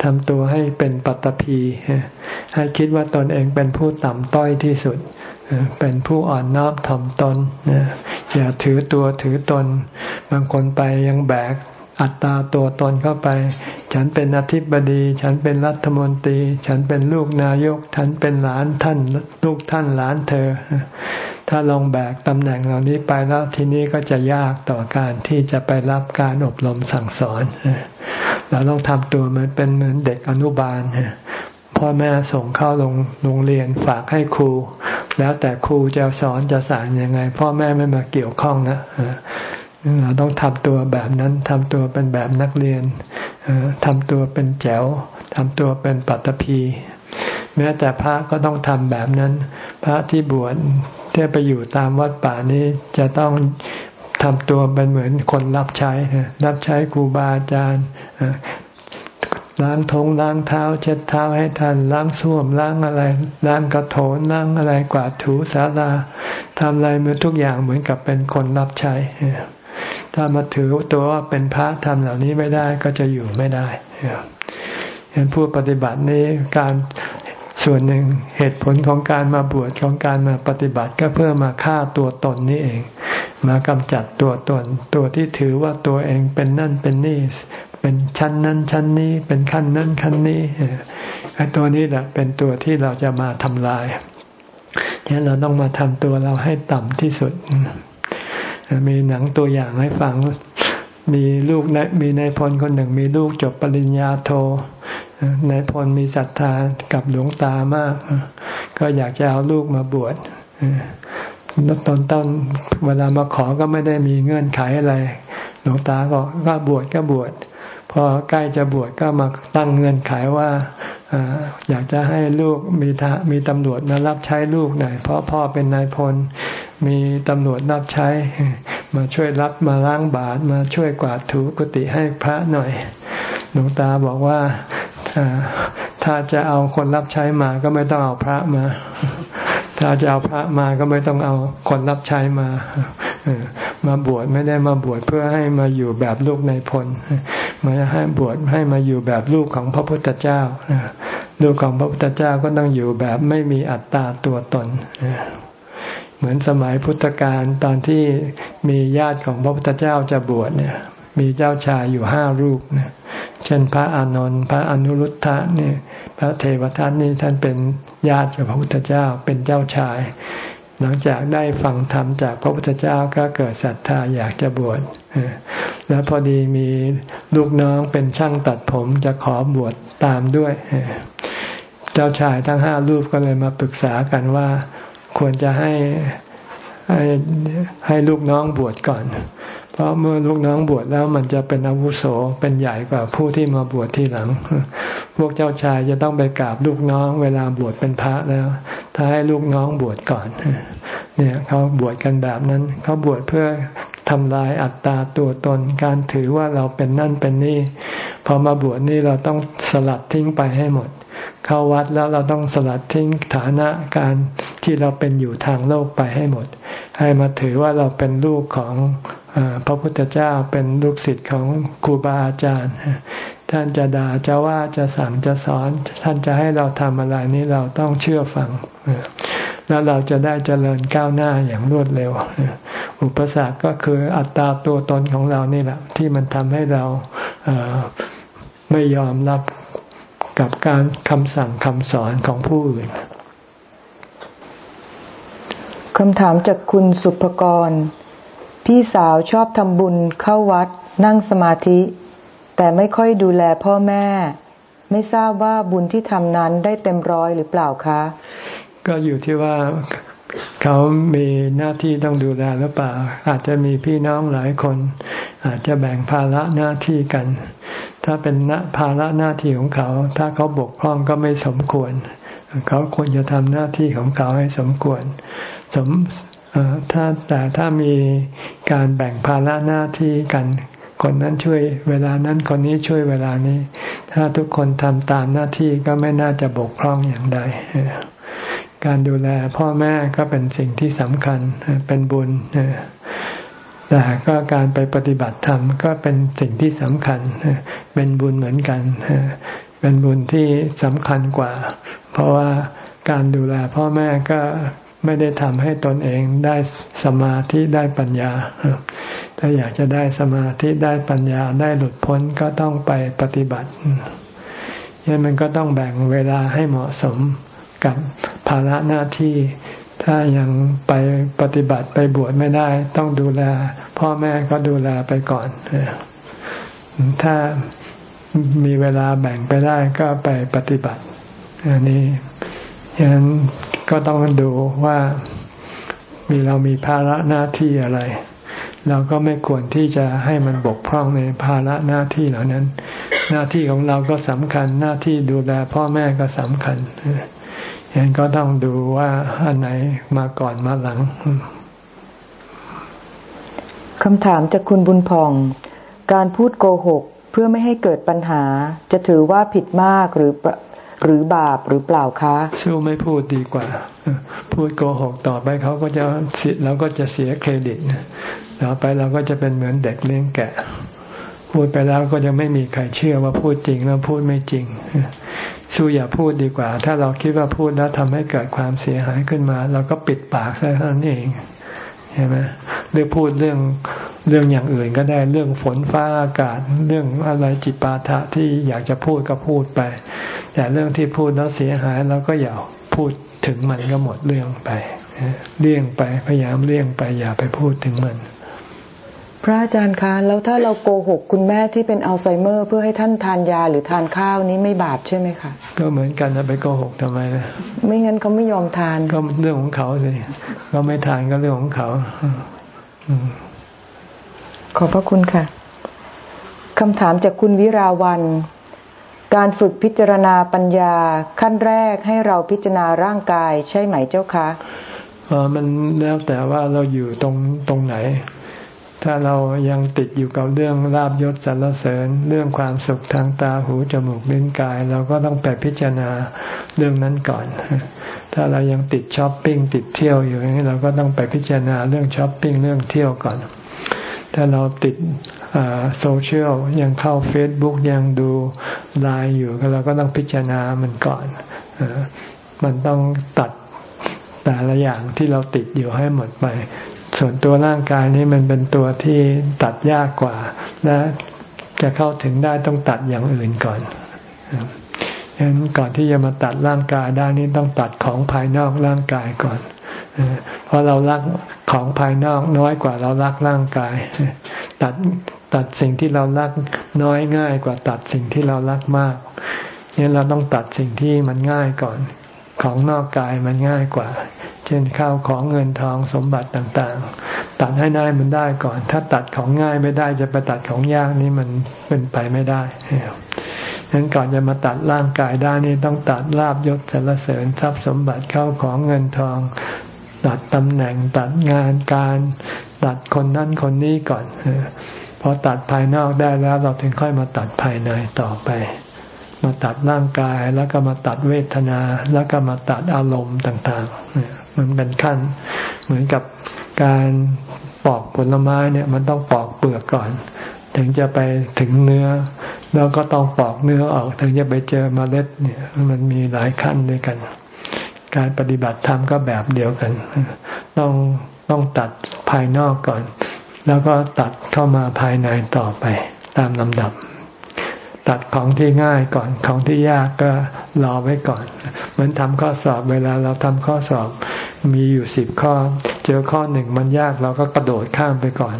ทำตัวให้เป็นปัตตภีให้คิดว่าตนเองเป็นผู้ต่ำต้อยที่สุด เป็นผู้อ่อนน้อมถ่อมตนอย่าถือตัวถือตน บางคนไปยังแบก อัตตาตัวตนเข้าไป ฉันเป็นอธิบดี ฉันเป็นรัฐมนตรี ฉันเป็นลูกนายก ฉันเป็นหลานท่าน ลูกท่านหลานเธอ ถ้าลงแบกตำแหน่งเหล่านี้ไปแล้วทีนี้ก็จะยากต่อการที่จะไปรับการอบรมสั่งสอน เราต้องทำตัวเหมือนเป็นเหมือนเด็กอนุบาลพ่อแม่ส่งเข้าโรงเรียนฝากให้ครู แล้วแต่ครูจะสอนจะสั่งยังไง พ่อแม่ไม่มาเกี่ยวข้องนะ เราต้องทำตัวแบบนั้นทำตัวเป็นแบบนักเรียนทำตัวเป็นแจ๋วทำตัวเป็นปัตตภีแม้แต่พระก็ต้องทำแบบนั้น พระที่บวชที่ไปอยู่ตามวัดป่านี้จะต้องทำตัวเป็นเหมือนคนรับใช้ รับใช้ครูบาอาจารย์ล้างทงล้างเท้า เช็ดเท้าให้ท่านล้างส้วมล้างอะไรล้างกระโถนล้างอะไรกวาดถูสาราทำอะไรมือทุกอย่างเหมือนกับเป็นคนรับใช้ ถ้ามาถือตัวว่าเป็นพระทำเหล่านี้ไม่ได้ก็จะอยู่ไม่ได้เห็นผู้ปฏิบัตินี้การส่วนหนึ่งเหตุผลของการมาบวชของการมาปฏิบัติก็เพื่อมาฆ่าตัวตนนี่เอง มากำจัดตัวตน ตัวที่ถือว่าตัวเองเป็นนั่นเป็นนี่ เป็นชั้นนั้นชั้นนี้ เป็นขั้นนั้นขั้นนี้ไอ้ตัวนี้แหละเป็นตัวที่เราจะมาทำลายฉะนั้นเราต้องมาทำตัวเราให้ต่ำที่สุด มีหนังตัวอย่างให้ฟัง มีลูกมีนายพลคนหนึ่ง มีลูกจบปริญญาโทนายพลมีศรัทธากับหลวงตามาก ก็อยากจะเอาลูกมาบวชตอนต้นเวลามาขอก็ไม่ได้มีเงื่อนไขอะไร หลวงตาก็ก็บวชก็บวช พอใกล้จะบวชก็มาตั้งเงื่อนไขว่าอยากจะให้ลูกมีทมีตำรวจมารับใช้ลูกหน่อยเพราะพ่อเป็นนายพล มีตำรวจรับใช้ มาช่วยรับมาล้างบาตรมาช่วยกวาดถูกุฏิให้พระหน่อยหลวงตาบอกว่าถ้าจะเอาคนรับใช้มาก็ไม่ต้องเอาพระมา ถ้าจะเอาพระมาก็ไม่ต้องเอาคนรับใช้มา มาบวชไม่ได้มาบวชเพื่อให้มาอยู่แบบลูกในพลมาให้บวชให้มาอยู่แบบลูกของพระพุทธเจ้าลูกของพระพุทธเจ้าก็ต้องอยู่แบบไม่มีอัตตาตัวตนเหมือนสมัยพุทธกาลตอนที่มีญาติของพระพุทธเจ้าจะบวชเนี่ย มีเจ้าชายอยู่ห้ารูปเนี่ยเช่นพระอานนท์พระอนุรุทธะนี่พระเทวทัตนี่ท่านเป็นญาติกับพระพุทธเจ้าเป็นเจ้าชาย หลังจากได้ฟังธรรมจากพระพุทธเจ้าก็เกิดศรัทธาอยากจะบวชแล้วพอดีมีลูกน้องเป็นช่างตัดผมจะขอบวชตามด้วย เจ้าชายทั้งห้ารูปก็เลยมาปรึกษากันว่าควรจะให้ให้ให้ลูกน้องบวชก่อน เพราะเมื่อลูกน้องบวชแล้วมันจะเป็นอาวุโสเป็นใหญ่กว่าผู้ที่มาบวชทีหลัง พวกเจ้าชายจะต้องไปกราบลูกน้องเวลาบวชเป็นพระแล้ว ถ้าให้ลูกน้องบวชก่อน เนี่ยเขาบวชกันแบบนั้น เขาบวชเพื่อทำลายอัตตาตัวตน การถือว่าเราเป็นนั่นเป็นนี่ พอมาบวชนี่เราต้องสลัดทิ้งไปให้หมด เข้าวัดแล้วเราต้องสลัดทิ้งฐานะการที่เราเป็นอยู่ทางโลกไปให้หมด ให้มาถือว่าเราเป็นลูกของอพระพุทธเจ้าเป็นลูกศิษย์ของครูบาอาจารย์ ท่านจะด่าจะว่าจะสั่งจะสอน ท่านจะให้เราทำอะไรนี้เราต้องเชื่อฟัง แล้วเราจะได้เจริญก้าวหน้าอย่างรวดเร็ว อุปสรรคก็คืออัตตาตัวตนของเรานี่แหละ ที่มันทำให้เราไม่ยอมรับ กับการคำสั่งคำสอนของผู้อื่นคำถามจากคุณสุภกร พี่สาวชอบทำบุญเข้าวัดนั่งสมาธิ แต่ไม่ค่อยดูแลพ่อแม่ ไม่ทราบว่าบุญที่ทำนั้นได้เต็มร้อยหรือเปล่าคะ ก็อยู่ที่ว่าเขามีหน้าที่ต้องดูแลหรือเปล่า อาจจะมีพี่น้องหลายคน อาจจะแบ่งภาระหน้าที่กัน ถ้าเป็นภาระหน้าที่ของเขา ถ้าเขาบกพร่องก็ไม่สมควร เขาควรจะทำหน้าที่ของเขาให้สมควร สมถ้าแต่ถ้ามีการแบ่งภาระหน้าที่กัน คนนั้นช่วยเวลานั้นคนนี้ช่วยเวลานี้ ถ้าทุกคนทำตามหน้าที่ก็ไม่น่าจะบกพร่องอย่างใดการดูแลพ่อแม่ก็เป็นสิ่งที่สำคัญเป็นบุญ แต่ก็การไปปฏิบัติธรรมก็เป็นสิ่งที่สำคัญ เป็นบุญเหมือนกัน เป็นบุญที่สำคัญกว่า เพราะว่าการดูแลพ่อแม่ก็ไม่ได้ทำให้ตนเองได้สมาธิได้ปัญญา ถ้าอยากจะได้สมาธิได้ปัญญาได้หลุดพ้นก็ต้องไปปฏิบัติยันมันก็ต้องแบ่งเวลาให้เหมาะสมกับภาระหน้าที่ ถ้ายังไปปฏิบัติไปบวชไม่ได้ ต้องดูแล พ่อแม่ก็ดูแลไปก่อนถ้ามีเวลาแบ่งไปได้ก็ไปปฏิบัติ อันนี้ฉะนั้นก็ต้องดูว่ามีเรามีภาระหน้าที่อะไร เราก็ไม่ควรที่จะให้มันบกพร่องในภาระหน้าที่เหล่านั้น หน้าที่ของเราก็สำคัญ หน้าที่ดูแลพ่อแม่ก็สำคัญ ยังก็ต้องดูว่าอันไหนมาก่อนมาหลังคำถามจากคุณบุญพอง การพูดโกหกเพื่อไม่ให้เกิดปัญหา จะถือว่าผิดมากหรือหรือบาปหรือเปล่าคะสู้ไม่พูดดีกว่า พูดโกหกต่อไปเขาก็จะเสียเราก็จะเสียเครดิตต่อไปเราก็จะเป็นเหมือนเด็กเลี้ยงแกะ พูดไปแล้วก็จะไม่มีใครเชื่อว่าพูดจริงแล้วพูดไม่จริง สู้อย่าพูดดีกว่า ถ้าเราคิดว่าพูดแล้วทำให้เกิดความเสียหายขึ้นมา เราก็ปิดปากซะเท่านั้นเองใช่ไหมหรือพูดเรื่องเรื่องอย่างอื่นก็ได้เรื่องฝนฟ้าอากาศ เรื่องอะไรจิตปาถะที่อยากจะพูดก็พูดไป แต่เรื่องที่พูดแล้วเสียหายเราก็อย่าพูดถึงมันก็หมดเรื่องไปเลี่ยงไปพยายามเลี่ยงไปอย่าไปพูดถึงมัน พระอาจารย์คะแล้วถ้าเราโกหกคุณแม่ที่เป็นอัลไซเมอร์ เพื่อให้ท่านทานยาหรือทานข้าวนี้ไม่บาปใช่ไหมคะก็เหมือนกันนะไปโกหกทำไมนะไม่งั้นเขาไม่ยอมทานก็เรื่องของเขาสิก็ไม่ทานก็เรื่องของเขาขอบพระคุณค่ะคำถามจากคุณวิราวัน การฝึกพิจารณาปัญญาขั้นแรกให้เราพิจารณาร่างกายใช่ไหมเจ้าคะอ๋อมันแล้วแต่ว่าเราอยู่ตรงตรงไหน ถ้าเรายังติดอยู่กับเรื่องลาบยศสรรเสริญ เรื่องความสุขทางตาหูจมูกลิ้นกาย เราก็ต้องไปพิจารณาเรื่องนั้นก่อน ถ้าเรายังติดช้อปปิ้งติดเที่ยวอยู่อย่างนี้เราก็ต้องไปพิจารณาเรื่องช้อปปิ้งเรื่องเที่ยวก่อน ถ้าเราติดโซเชียลยังเข้าเฟซบุ๊กยังดูไลน์อยู่เราก็ต้องพิจารณามันก่อนมันต้องตัดแต่ละอย่างที่เราติดอยู่ให้หมดไป ส่วนตัวร่างกายนี้มันเป็นตัวที่ตัดยากกว่า และจะเข้าถึงได้ต้องตัดอย่างอื่นก่อนฉะนั้นก่อนที่จะมาตัดร่างกายได้นี้ต้องตัดของภายนอกร่างกายก่อน เพราะเรารักของภายนอกน้อยกว่าเรารักร่างกาย ตัดตัดสิ่งที่เรารักน้อยง่ายกว่าตัดสิ่งที่เรารักมากเนี่เราต้องตัดสิ่งที่มันง่ายก่อน ของนอกกายมันง่ายกว่า เช่นข้าวของเงินทองสมบัติต่างๆ ตัดให้ได้มันได้ก่อน ถ้าตัดของง่ายไม่ได้จะไปตัดของยากนี่มันเป็นไปไม่ได้ฉะนั้นก่อนจะมาตัดร่างกายได้นี่ต้องตัดลาบยศสรรเสริญทรัพย์สมบัติเข้าของเงินทอง ตัดตำแหน่งตัดงานการ ตัดคนนั้นคนนี้ก่อนพอตัดภายนอกได้แล้วเราถึงค่อยมาตัดภายในต่อไป มาตัดร่างกายแล้วก็มาตัดเวทนา แล้วก็มาตัดอารมณ์ต่าง ๆ มันเป็นขั้น เหมือนกับการปอกผลไม้เนี่ย มันต้องปอกเปลือกก่อน ถึงจะไปถึงเนื้อ แล้วก็ต้องปอกเนื้อออก ถึงจะไปเจอมเมล็ดเนี่ย มันมีหลายขั้นด้วยกัน การปฏิบัติธรรมก็แบบเดียวกัน ต้องต้องตัดภายนอกก่อน แล้วก็ตัดเข้ามาภายในต่อไป ตามลำดับ ตัดของที่ง่ายก่อน ของที่ยากก็รอไว้ก่อน เหมือนทำข้อสอบเวลาเราทำข้อสอบ มีอยู่สิบข้อ เจอข้อหนึ่งมันยากเราก็กระโดดข้ามไปก่อน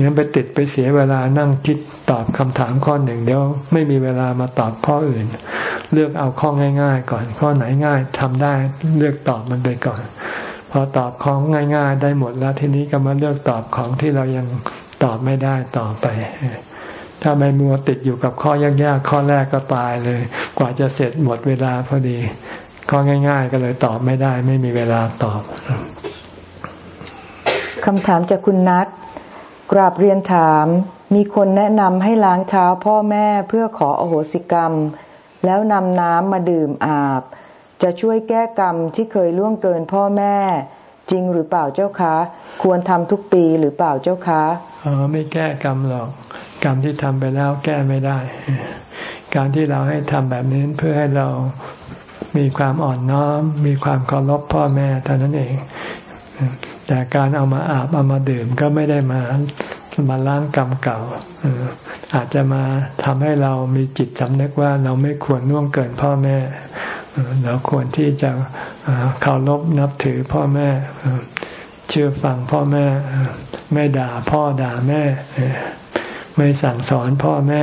งั้นไปติดไปเสียเวลานั่งคิดตอบคำถามข้อหนึ่งเดี๋ยวไม่มีเวลามาตอบข้ออื่น เลือกเอาข้อง่าย ๆ ก่อนข้อไหนง่ายทำได้เลือกตอบมันไปก่อน พอตอบของง่าย ๆ ได้หมดแล้วทีนี้ก็มาเลือกตอบของที่เรายังตอบไม่ได้ต่อไปถ้าไม่มัวติดอยู่กับข้อยากๆข้อแรกก็ตายเลย กว่าจะเสร็จหมดเวลาพอดี ข้อง่าย ๆ ก็เลยตอบไม่ได้ ไม่มีเวลาตอบคำถามจากคุณนัทกราบเรียนถาม มีคนแนะนำให้ล้างเท้าพ่อแม่เพื่อขออโหสิกรรม แล้วนำน้ำมาดื่มอาบ จะช่วยแก้กรรมที่เคยล่วงเกินพ่อแม่ จริงหรือเปล่าเจ้าคะ ควรทำทุกปีหรือเปล่าเจ้าคะอ๋อไม่แก้กรรมหรอก กรรมที่ทำไปแล้วแก้ไม่ได้ การที่เราให้ทำแบบนี้เพื่อให้เรา มีความอ่อนน้อม มีความเคารพพ่อแม่เท่านั้นเอง แต่การเอามาอาบเอามาดื่มก็ไม่ได้มามาล้างกรรมเก่าอาจจะมาทำให้เรามีจิตสำนึกว่าเราไม่ควรน่วงเกินพ่อแม่ เราควรที่จะเคารพนับถือพ่อแม่เชื่อฟังพ่อแม่ ไม่ด่าพ่อด่าแม่ ไม่สั่งสอนพ่อแม่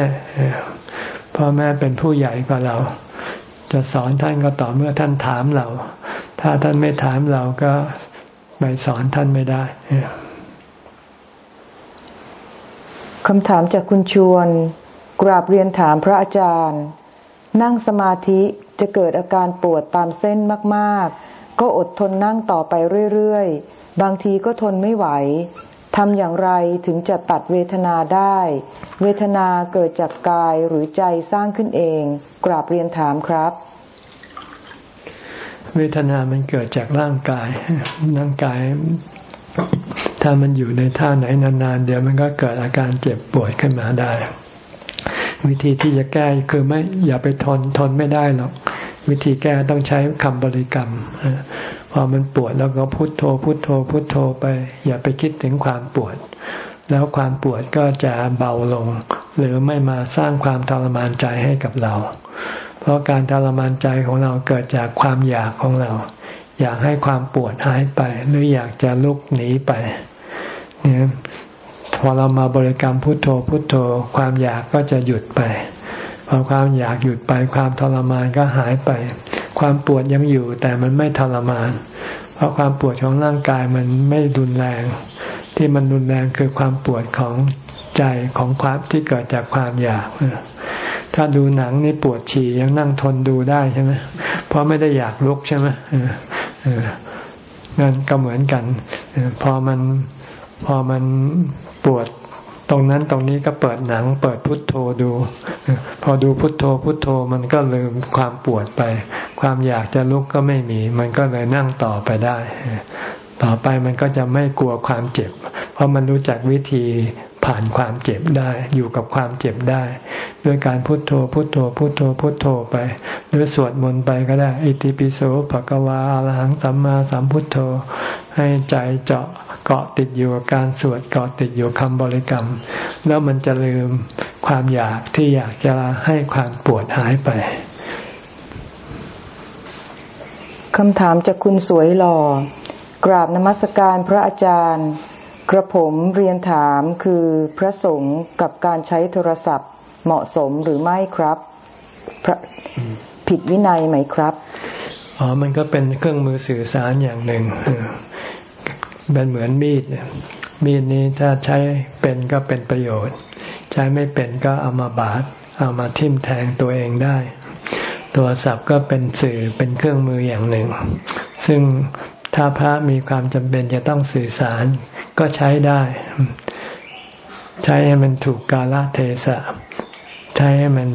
พ่อแม่เป็นผู้ใหญ่กว่าเรา จะสอนท่านก็ต่อเมื่อท่านถามเรา ถ้าท่านไม่ถามเราก็ไปสอนท่านไม่ได้คำถามจากคุณชวน กราบเรียนถามพระอาจารย์ นั่งสมาธิจะเกิดอาการปวดตามเส้นมาก ๆ ก็อดทนนั่งต่อไปเรื่อย ๆ บางทีก็ทนไม่ไหว ทำอย่างไรถึงจะตัดเวทนาได้ เวทนาเกิดจากกายหรือใจสร้างขึ้นเอง กราบเรียนถามครับ เวทนามันเกิดจากร่างกาย ร่างกาย ถ้ามันอยู่ในท่าไหนนานๆ เดี๋ยวมันก็เกิดอาการเจ็บปวดขึ้นมาได้ วิธีที่จะแก้คือไม่อย่าไปทนทนไม่ได้หรอก วิธีแก้ต้องใช้คำบริกรรม พอมันปวดแล้วก็พุโทโธ พุโทโธ พุโทโธไป อย่าไปคิดถึงความปวด แล้วความปวดก็จะเบาลง หรือไม่มาสร้างความทรมานใจให้กับเรา เพราะการทรมานใจของเราเกิดจากความอยากของเรา อยากให้ความปวดหายไป หรืออยากจะลุกหนีไป เนี่ยพอเรามาบริกรรมพุทโธพุทโธ ความอยากก็จะหยุดไปพอความอยากหยุดไปความทรมานก็หายไป ความปวดยังอยู่แต่มันไม่ทรมาน เพราะความปวดของร่างกายมันไม่รุนแรง ที่มันรุนแรงคือความปวดของใจของความที่เกิดจากความอยาก ถ้าดูหนังนี่ปวดฉี่ยังนั่งทนดูได้ใช่ไหมเพราะไม่ได้อยากลุกใช่ไหมนั่นก็เหมือนกัน พอมันพอมันปวด ตรงนั้นตรงนี้ก็เปิดหนัง เปิดพุทโธดู พอดูพุทโธพุทโธมันก็ลืมความปวดไป ความอยากจะลุกก็ไม่มี มันก็เลยนั่งต่อไปได้ ต่อไปมันก็จะไม่กลัวความเจ็บ เพราะมันรู้จักวิธีผ่านความเจ็บได้ อยู่กับความเจ็บได้ ด้วยการพุทโธพุทโธพุทโธพุทโธไป หรือสวดมนต์ไปก็ได้ อิติปิโสภะกวาอรหังสัมมาสัมพุทโธ ให้ใจเจาะ เกาะติดอยู่กับการสวดเกาะติดอยู่คำบริกรรม แล้วมันจะลืมความอยากที่อยากจะให้ความปวดหายไปคำถามจากคุณสวยหล่อ กราบนมัสการพระอาจารย์ กระผมเรียนถามคือพระสงฆ์กับการใช้โทรศัพท์เหมาะสมหรือไม่ครับผิดวินัยไหมครับ อ๋อ มันก็เป็นเครื่องมือสื่อสารอย่างหนึ่ง เป็นเหมือนมีดมีดนี้ถ้าใช้เป็นก็เป็นประโยชน์ ใช้ไม่เป็นก็เอามาบาดเอามาทิ่มแทงตัวเองได้ตัวศัพท์ก็เป็นสื่อเป็นเครื่องมืออย่างหนึ่ง ซึ่งถ้าพระมีความจำเป็นจะต้องสื่อสารก็ใช้ได้ ใช้ให้มันถูกกาลเทศะ ใช้ให้มัน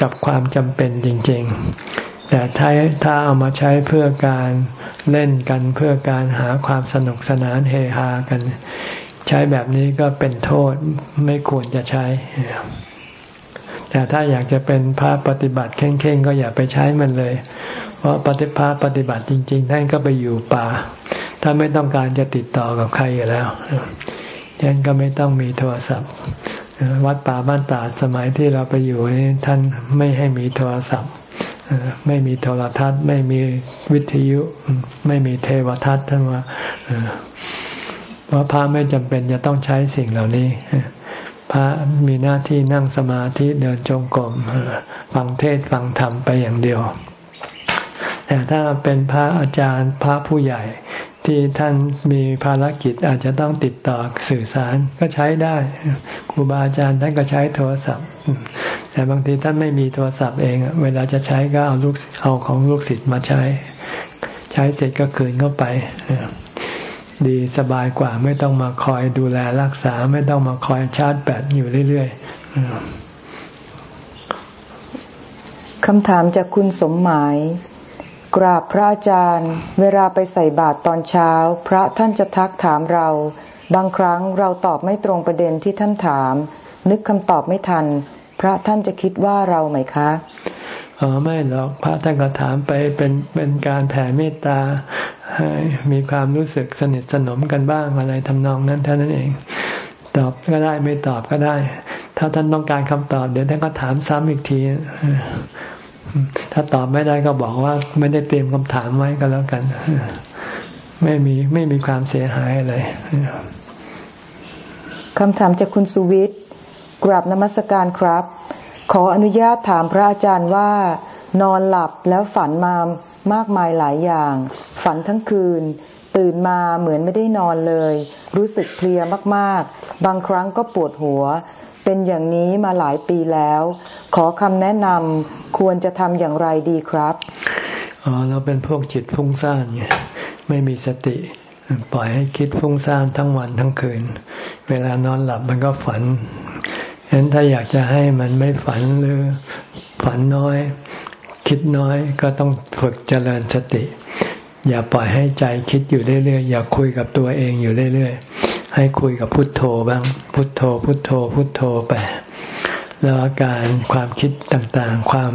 กับความจำเป็นจริง ๆ แต่ถ้าถ้าเอามาใช้เพื่อการเล่นกันเพื่อการหาความสนุกสนานเฮฮากัน ใช้แบบนี้ก็เป็นโทษไม่ควรจะใช้ แต่ถ้าอยากจะเป็นพระปฏิบัติเข่งๆก็อย่าไปใช้มันเลย เพราะปฏิภาปฏิบัติจริง ๆ ท่านก็ไปอยู่ป่า ถ้าไม่ต้องการจะติดต่อกับใครอยู่แล้วท่านก็ไม่ต้องมีโทรศัพท์ วัดป่าบ้านตาสมัยที่เราไปอยู่นี่ท่านไม่ให้มีโทรศัพท์ ไม่มีโทรทัศน์ ไม่มีวิทยุ ไม่มีเทวทัศน์ท่านว่าเพราะพระไม่จำเป็นจะต้องใช้สิ่งเหล่านี้ พระมีหน้าที่นั่งสมาธิเดินจงกรมฟังเทศฟังธรรมไปอย่างเดียว แต่ถ้าเป็นพระอาจารย์พระผู้ใหญ่ ที่ท่านมีภารกิจอาจจะต้องติดต่อสื่อสารก็ใช้ได้ครูบาอาจารย์ท่านก็ใช้โทรศัพท์ แต่บางทีท่านไม่มีโทรศัพท์เอง เวลาจะใช้ก็เอาลูกเอาของลูกศิษย์มาใช้ ใช้เสร็จก็คืนเข้าไปดีสบายกว่าไม่ต้องมาคอยดูแลรักษา ไม่ต้องมาคอยชาร์จแบตอยู่เรื่อยๆคำถามจากคุณสมหมาย กราบพระอาจารย์ เวลาไปใส่บาตรตอนเช้า พระท่านจะทักถามเรา บางครั้งเราตอบไม่ตรงประเด็นที่ท่านถาม นึกคำตอบไม่ทัน พระท่านจะคิดว่าเราไหมคะอ๋อไม่หรอกพระท่านก็ถามไปเป็นเป็นการแผ่เมตตาให้มีความรู้สึกสนิทสนมกันบ้างอะไรทำนองนั้นเท่านั้นเอง ตอบก็ได้ไม่ตอบก็ได้ ถ้าท่านต้องการคำตอบ เดี๋ยวท่านก็ถามซ้ำอีกที ถ้าตอบไม่ได้ก็บอกว่าไม่ได้เตรียมคำถามไว้ก็แล้วกัน ไม่มีไม่มีความเสียหายอะไรคำถามจากคุณสุวิทย์กราบนมัสการครับ ขออนุญาตถามพระอาจารย์ว่า นอนหลับแล้วฝันมามากมายหลายอย่าง ฝันทั้งคืน ตื่นมาเหมือนไม่ได้นอนเลย รู้สึกเพลียมากๆ บางครั้งก็ปวดหัว เป็นอย่างนี้มาหลายปีแล้ว ขอคำแนะนำควรจะทำอย่างไรดีครับอ๋อเราเป็นพวกจิตฟุ้งซ่านไงไม่มีสติ ปล่อยให้คิดฟุ้งซ่านทั้งวันทั้งคืน เวลานอนหลับมันก็ฝันฉะนั้นถ้าอยากจะให้มันไม่ฝันหรือฝันน้อย คิดน้อยก็ต้องฝึกเจริญสติ อย่าปล่อยให้ใจคิดอยู่เรื่อยๆอย่าคุยกับตัวเองอยู่เรื่อยๆ ให้คุยกับพุทโธบ้าง พุทโธ พุทโธ พุทโธไป แล้วอาการความคิดต่างๆ ความ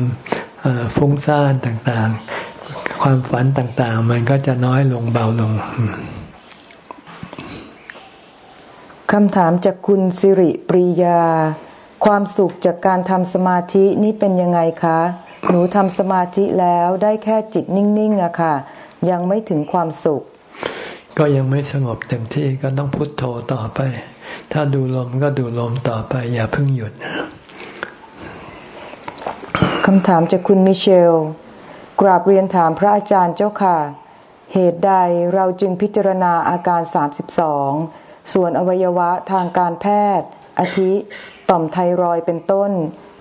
ฟุ้งซ่านต่างๆ ความฝันต่างๆ มันก็จะน้อยลงเบาลงคำถามจากคุณสิริปรียา ความสุขจากการทำสมาธินี่เป็นยังไงคะ หนูทำสมาธิแล้วได้แค่จิตนิ่งๆอะค่ะ ยังไม่ถึงความสุข ก็ยังไม่สงบเต็มที่ก็ต้องพุโทโธต่อไป ถ้าดูลมก็ดูลมต่อไป อย่าเพิ่งหยุดคำถามจากคุณมิเชล กราบเรียนถามพระอาจารย์เจ้าค่ะ เหตุใดเราจึงพิจารณาอาการ 32 ส่วนอวัยวะทางการแพทย์อาทิต่อมไทรอยเป็นต้น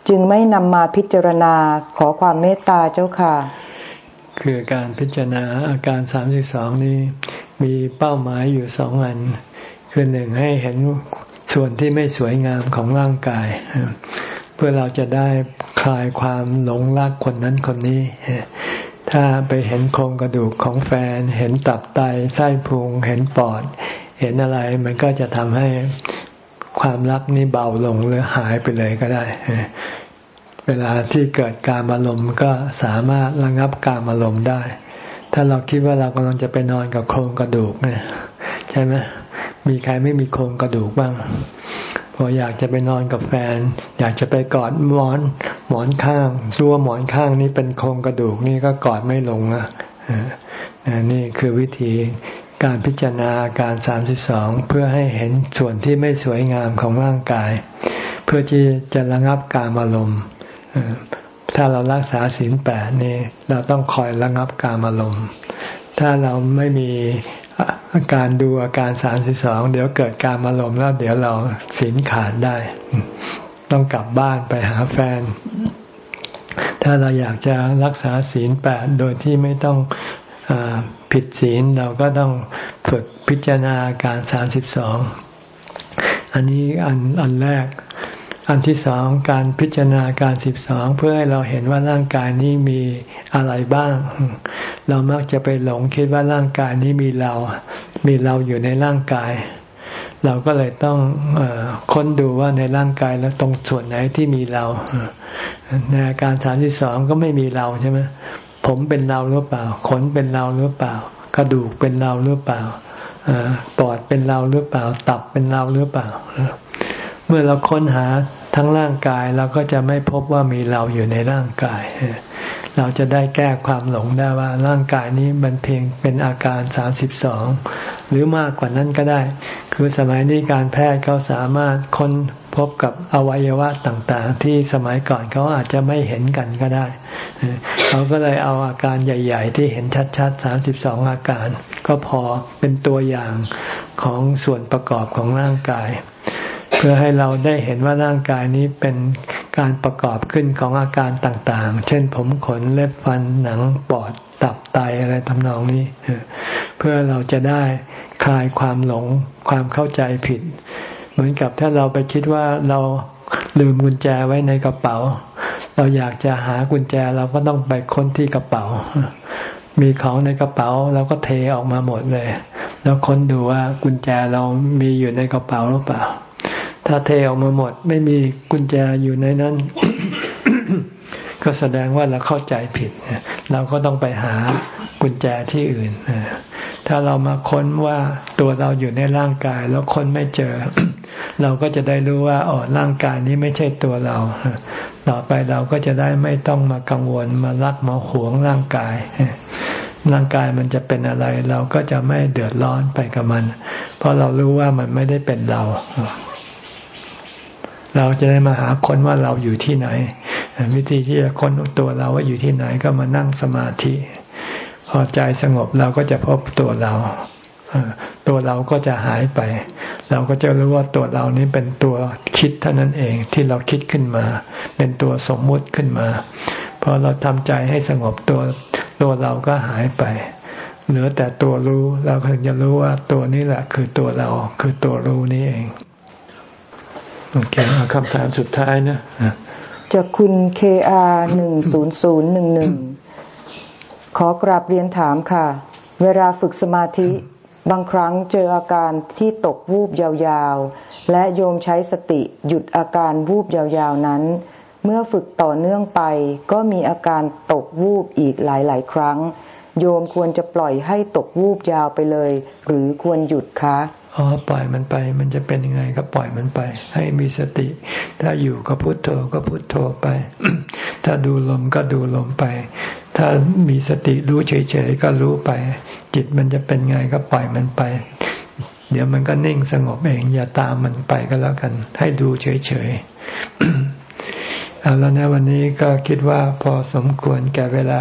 จึงไม่นำมาพิจารณาขอความเมตตาเจ้าค่ะ คือการพิจารณาอาการ 32 นี้ มีเป้าหมายอยู่สองอัน คือหนึ่งให้เห็นส่วนที่ไม่สวยงามของร่างกาย เพื่อเราจะได้คลายความหลงรักคนนั้นคนนี้ ถ้าไปเห็นโครงกระดูกของแฟน เห็นตับไตไส้พุง เห็นปอด เห็นอะไรมันก็จะทำให้ความรักนี้เบาลงหรือหายไปเลยก็ได้ เวลาที่เกิดการอารมณ์ก็สามารถระงับการอารมณ์ได้ ถ้าเราคิดว่าเรากำลังจะไปนอนกับโครงกระดูกเนี่ยใช่ไหมมีใครไม่มีโครงกระดูกบ้าง พออยากจะไปนอนกับแฟน อยากจะไปกอดหมอน หมอนข้างรู้ว่าหมอนข้างนี้เป็นโครงกระดูกนี่ก็กอดไม่ลงนะนี่คือวิธีการพิจารณาการสามสิบสองเพื่อให้เห็นส่วนที่ไม่สวยงามของร่างกาย เพื่อที่จะระงับการอารมณ์ ถ้าเรารักษาศีลแปดนี่เราต้องคอยระงับการอารมณ์ ถ้าเราไม่มีอาการดูอาการสามสิบสองเดี๋ยวเกิดการอารมณ์แล้วเดี๋ยวเราศีลขาดได้ ต้องกลับบ้านไปหาแฟน ถ้าเราอยากจะรักษาศีลแปดโดยที่ไม่ต้องอผิดศีลเราก็ต้องฝึกพิจารณาการสามสิบสองอันนี้อันอันแรก อันที่สองการพิจารณาการสิบสองเพื่อให้เราเห็นว่าร่างกายนี้มีอะไรบ้าง เรามักจะไปหลงคิดว่าร่างกายนี้มีเรา มีเราอยู่ในร่างกาย เราก็เลยต้องอค้นดูว่าในร่างกายแล้วตรงส่วนไหนที่มีเรา ในอาการสามที่สองก็ไม่มีเราใช่ไหมผมเป็นเราหรือเปล่า ขนเป็นเราหรือเปล่า กระดูกเป็นเราหรือเปล่าปอดเป็นเราหรือเปล่า ตับเป็นเราหรือเปล่า เมื่อเราค้นหาทั้งร่างกายเราก็จะไม่พบว่ามีเราอยู่ในร่างกาย เราจะได้แก้ความหลงได้ว่าร่างกายนี้มันเพียงเป็นอาการสามสิบสองหรือมากกว่านั้นก็ได้ คือสมัยนี้การแพทย์เขาสามารถค้นพบกับอวัยวะต่างๆ ที่สมัยก่อนเขาอาจจะไม่เห็นกันก็ได้ เขาก็เลยเอาอาการใหญ่ ๆ ที่เห็นชัดๆสามสิบสองอาการ ก็พอเป็นตัวอย่างของส่วนประกอบของร่างกาย เพื่อให้เราได้เห็นว่าร่างกายนี้เป็นการประกอบขึ้นของอาการต่างๆ เช่นผมขนเล็บฟันหนังปอดตับไตอะไรทำนองนี้ เพื่อเราจะได้คลายความหลงความเข้าใจผิด เหมือนกับถ้าเราไปคิดว่าเราลืมกุญแจไว้ในกระเป๋า เราอยากจะหากุญแจเราก็ต้องไปค้นที่กระเป๋า มีของในกระเป๋าเราก็เทออกมาหมดเลย แล้วค้นดูว่ากุญแจเรามีอยู่ในกระเป๋าหรือเปล่า ถ้าเทออกมาหมด ไม่มีกุญแจอยู่ในนั้น ก็แสดงว่าเราเข้าใจผิด เราก็ต้องไปหากุญแจที่อื่น ถ้าเรามาค้นว่าตัวเราอยู่ในร่างกาย แล้วค้นไม่เจอ เราก็จะได้รู้ว่าอ๋อร่างกายนี้ไม่ใช่ตัวเรา ต่อไปเราก็จะได้ไม่ต้องมากังวลมารักมาหวงร่างกายร่างกายมันจะเป็นอะไร เราก็จะไม่เดือดร้อนไปกับมัน เพราะเรารู้ว่ามันไม่ได้เป็นเรา เราจะได้มาหาคนว่าเราอยู่ที่ไหน วิธีที่จะค้นตัวเราว่าอยู่ที่ไหนก็มานั่งสมาธิ พอใจสงบเราก็จะพบตัวเราตัวเราก็จะหายไป เราก็จะรู้ว่าตัวเรานี้เป็นตัวคิดเท่านั้นเองที่เราคิดขึ้นมา เป็นตัวสมมุติขึ้นมาพอเราทำใจให้สงบตัวตัวเราก็หายไป เหลือแต่ตัวรู้เราถึงจะรู้ว่าตัวนี้แหละคือตัวเราคือตัวรู้นี้เอง โอเคคำถามสุดท้ายนะจากคุณเคอาหนึ่งศูนย์ศูนย์หนึ่งหนึ่งขอกราบเรียนถามค่ะ เวลาฝึกสมาธิบางครั้งเจออาการที่ตกวูบยาวๆ และโยมใช้สติหยุดอาการวูบยาวๆนั้น เมื่อฝึกต่อเนื่องไป ก็มีอาการตกวูบอีกหลายๆ ครั้ง โยมควรจะปล่อยให้ตกวูบยาวไปเลย หรือควรหยุดคะ อ๋อปล่อยมันไป มันจะเป็นยังไงก็ปล่อยมันไป ให้มีสติ ถ้าอยู่ก็พุโทโธก็พุโทโธไป ถ้าดูลมก็ดูลมไป ถ้ามีสติรู้เฉยๆก็รู้ไป จิตมันจะเป็นไงก็ปล่อยมันไป เดี๋ยวมันก็นิ่งสงบเอง อย่าตามมันไปก็แล้วกัน ให้ดูเฉยๆเอาแล้วนะวันนี้ก็คิดว่าพอสมควรแก่เวลา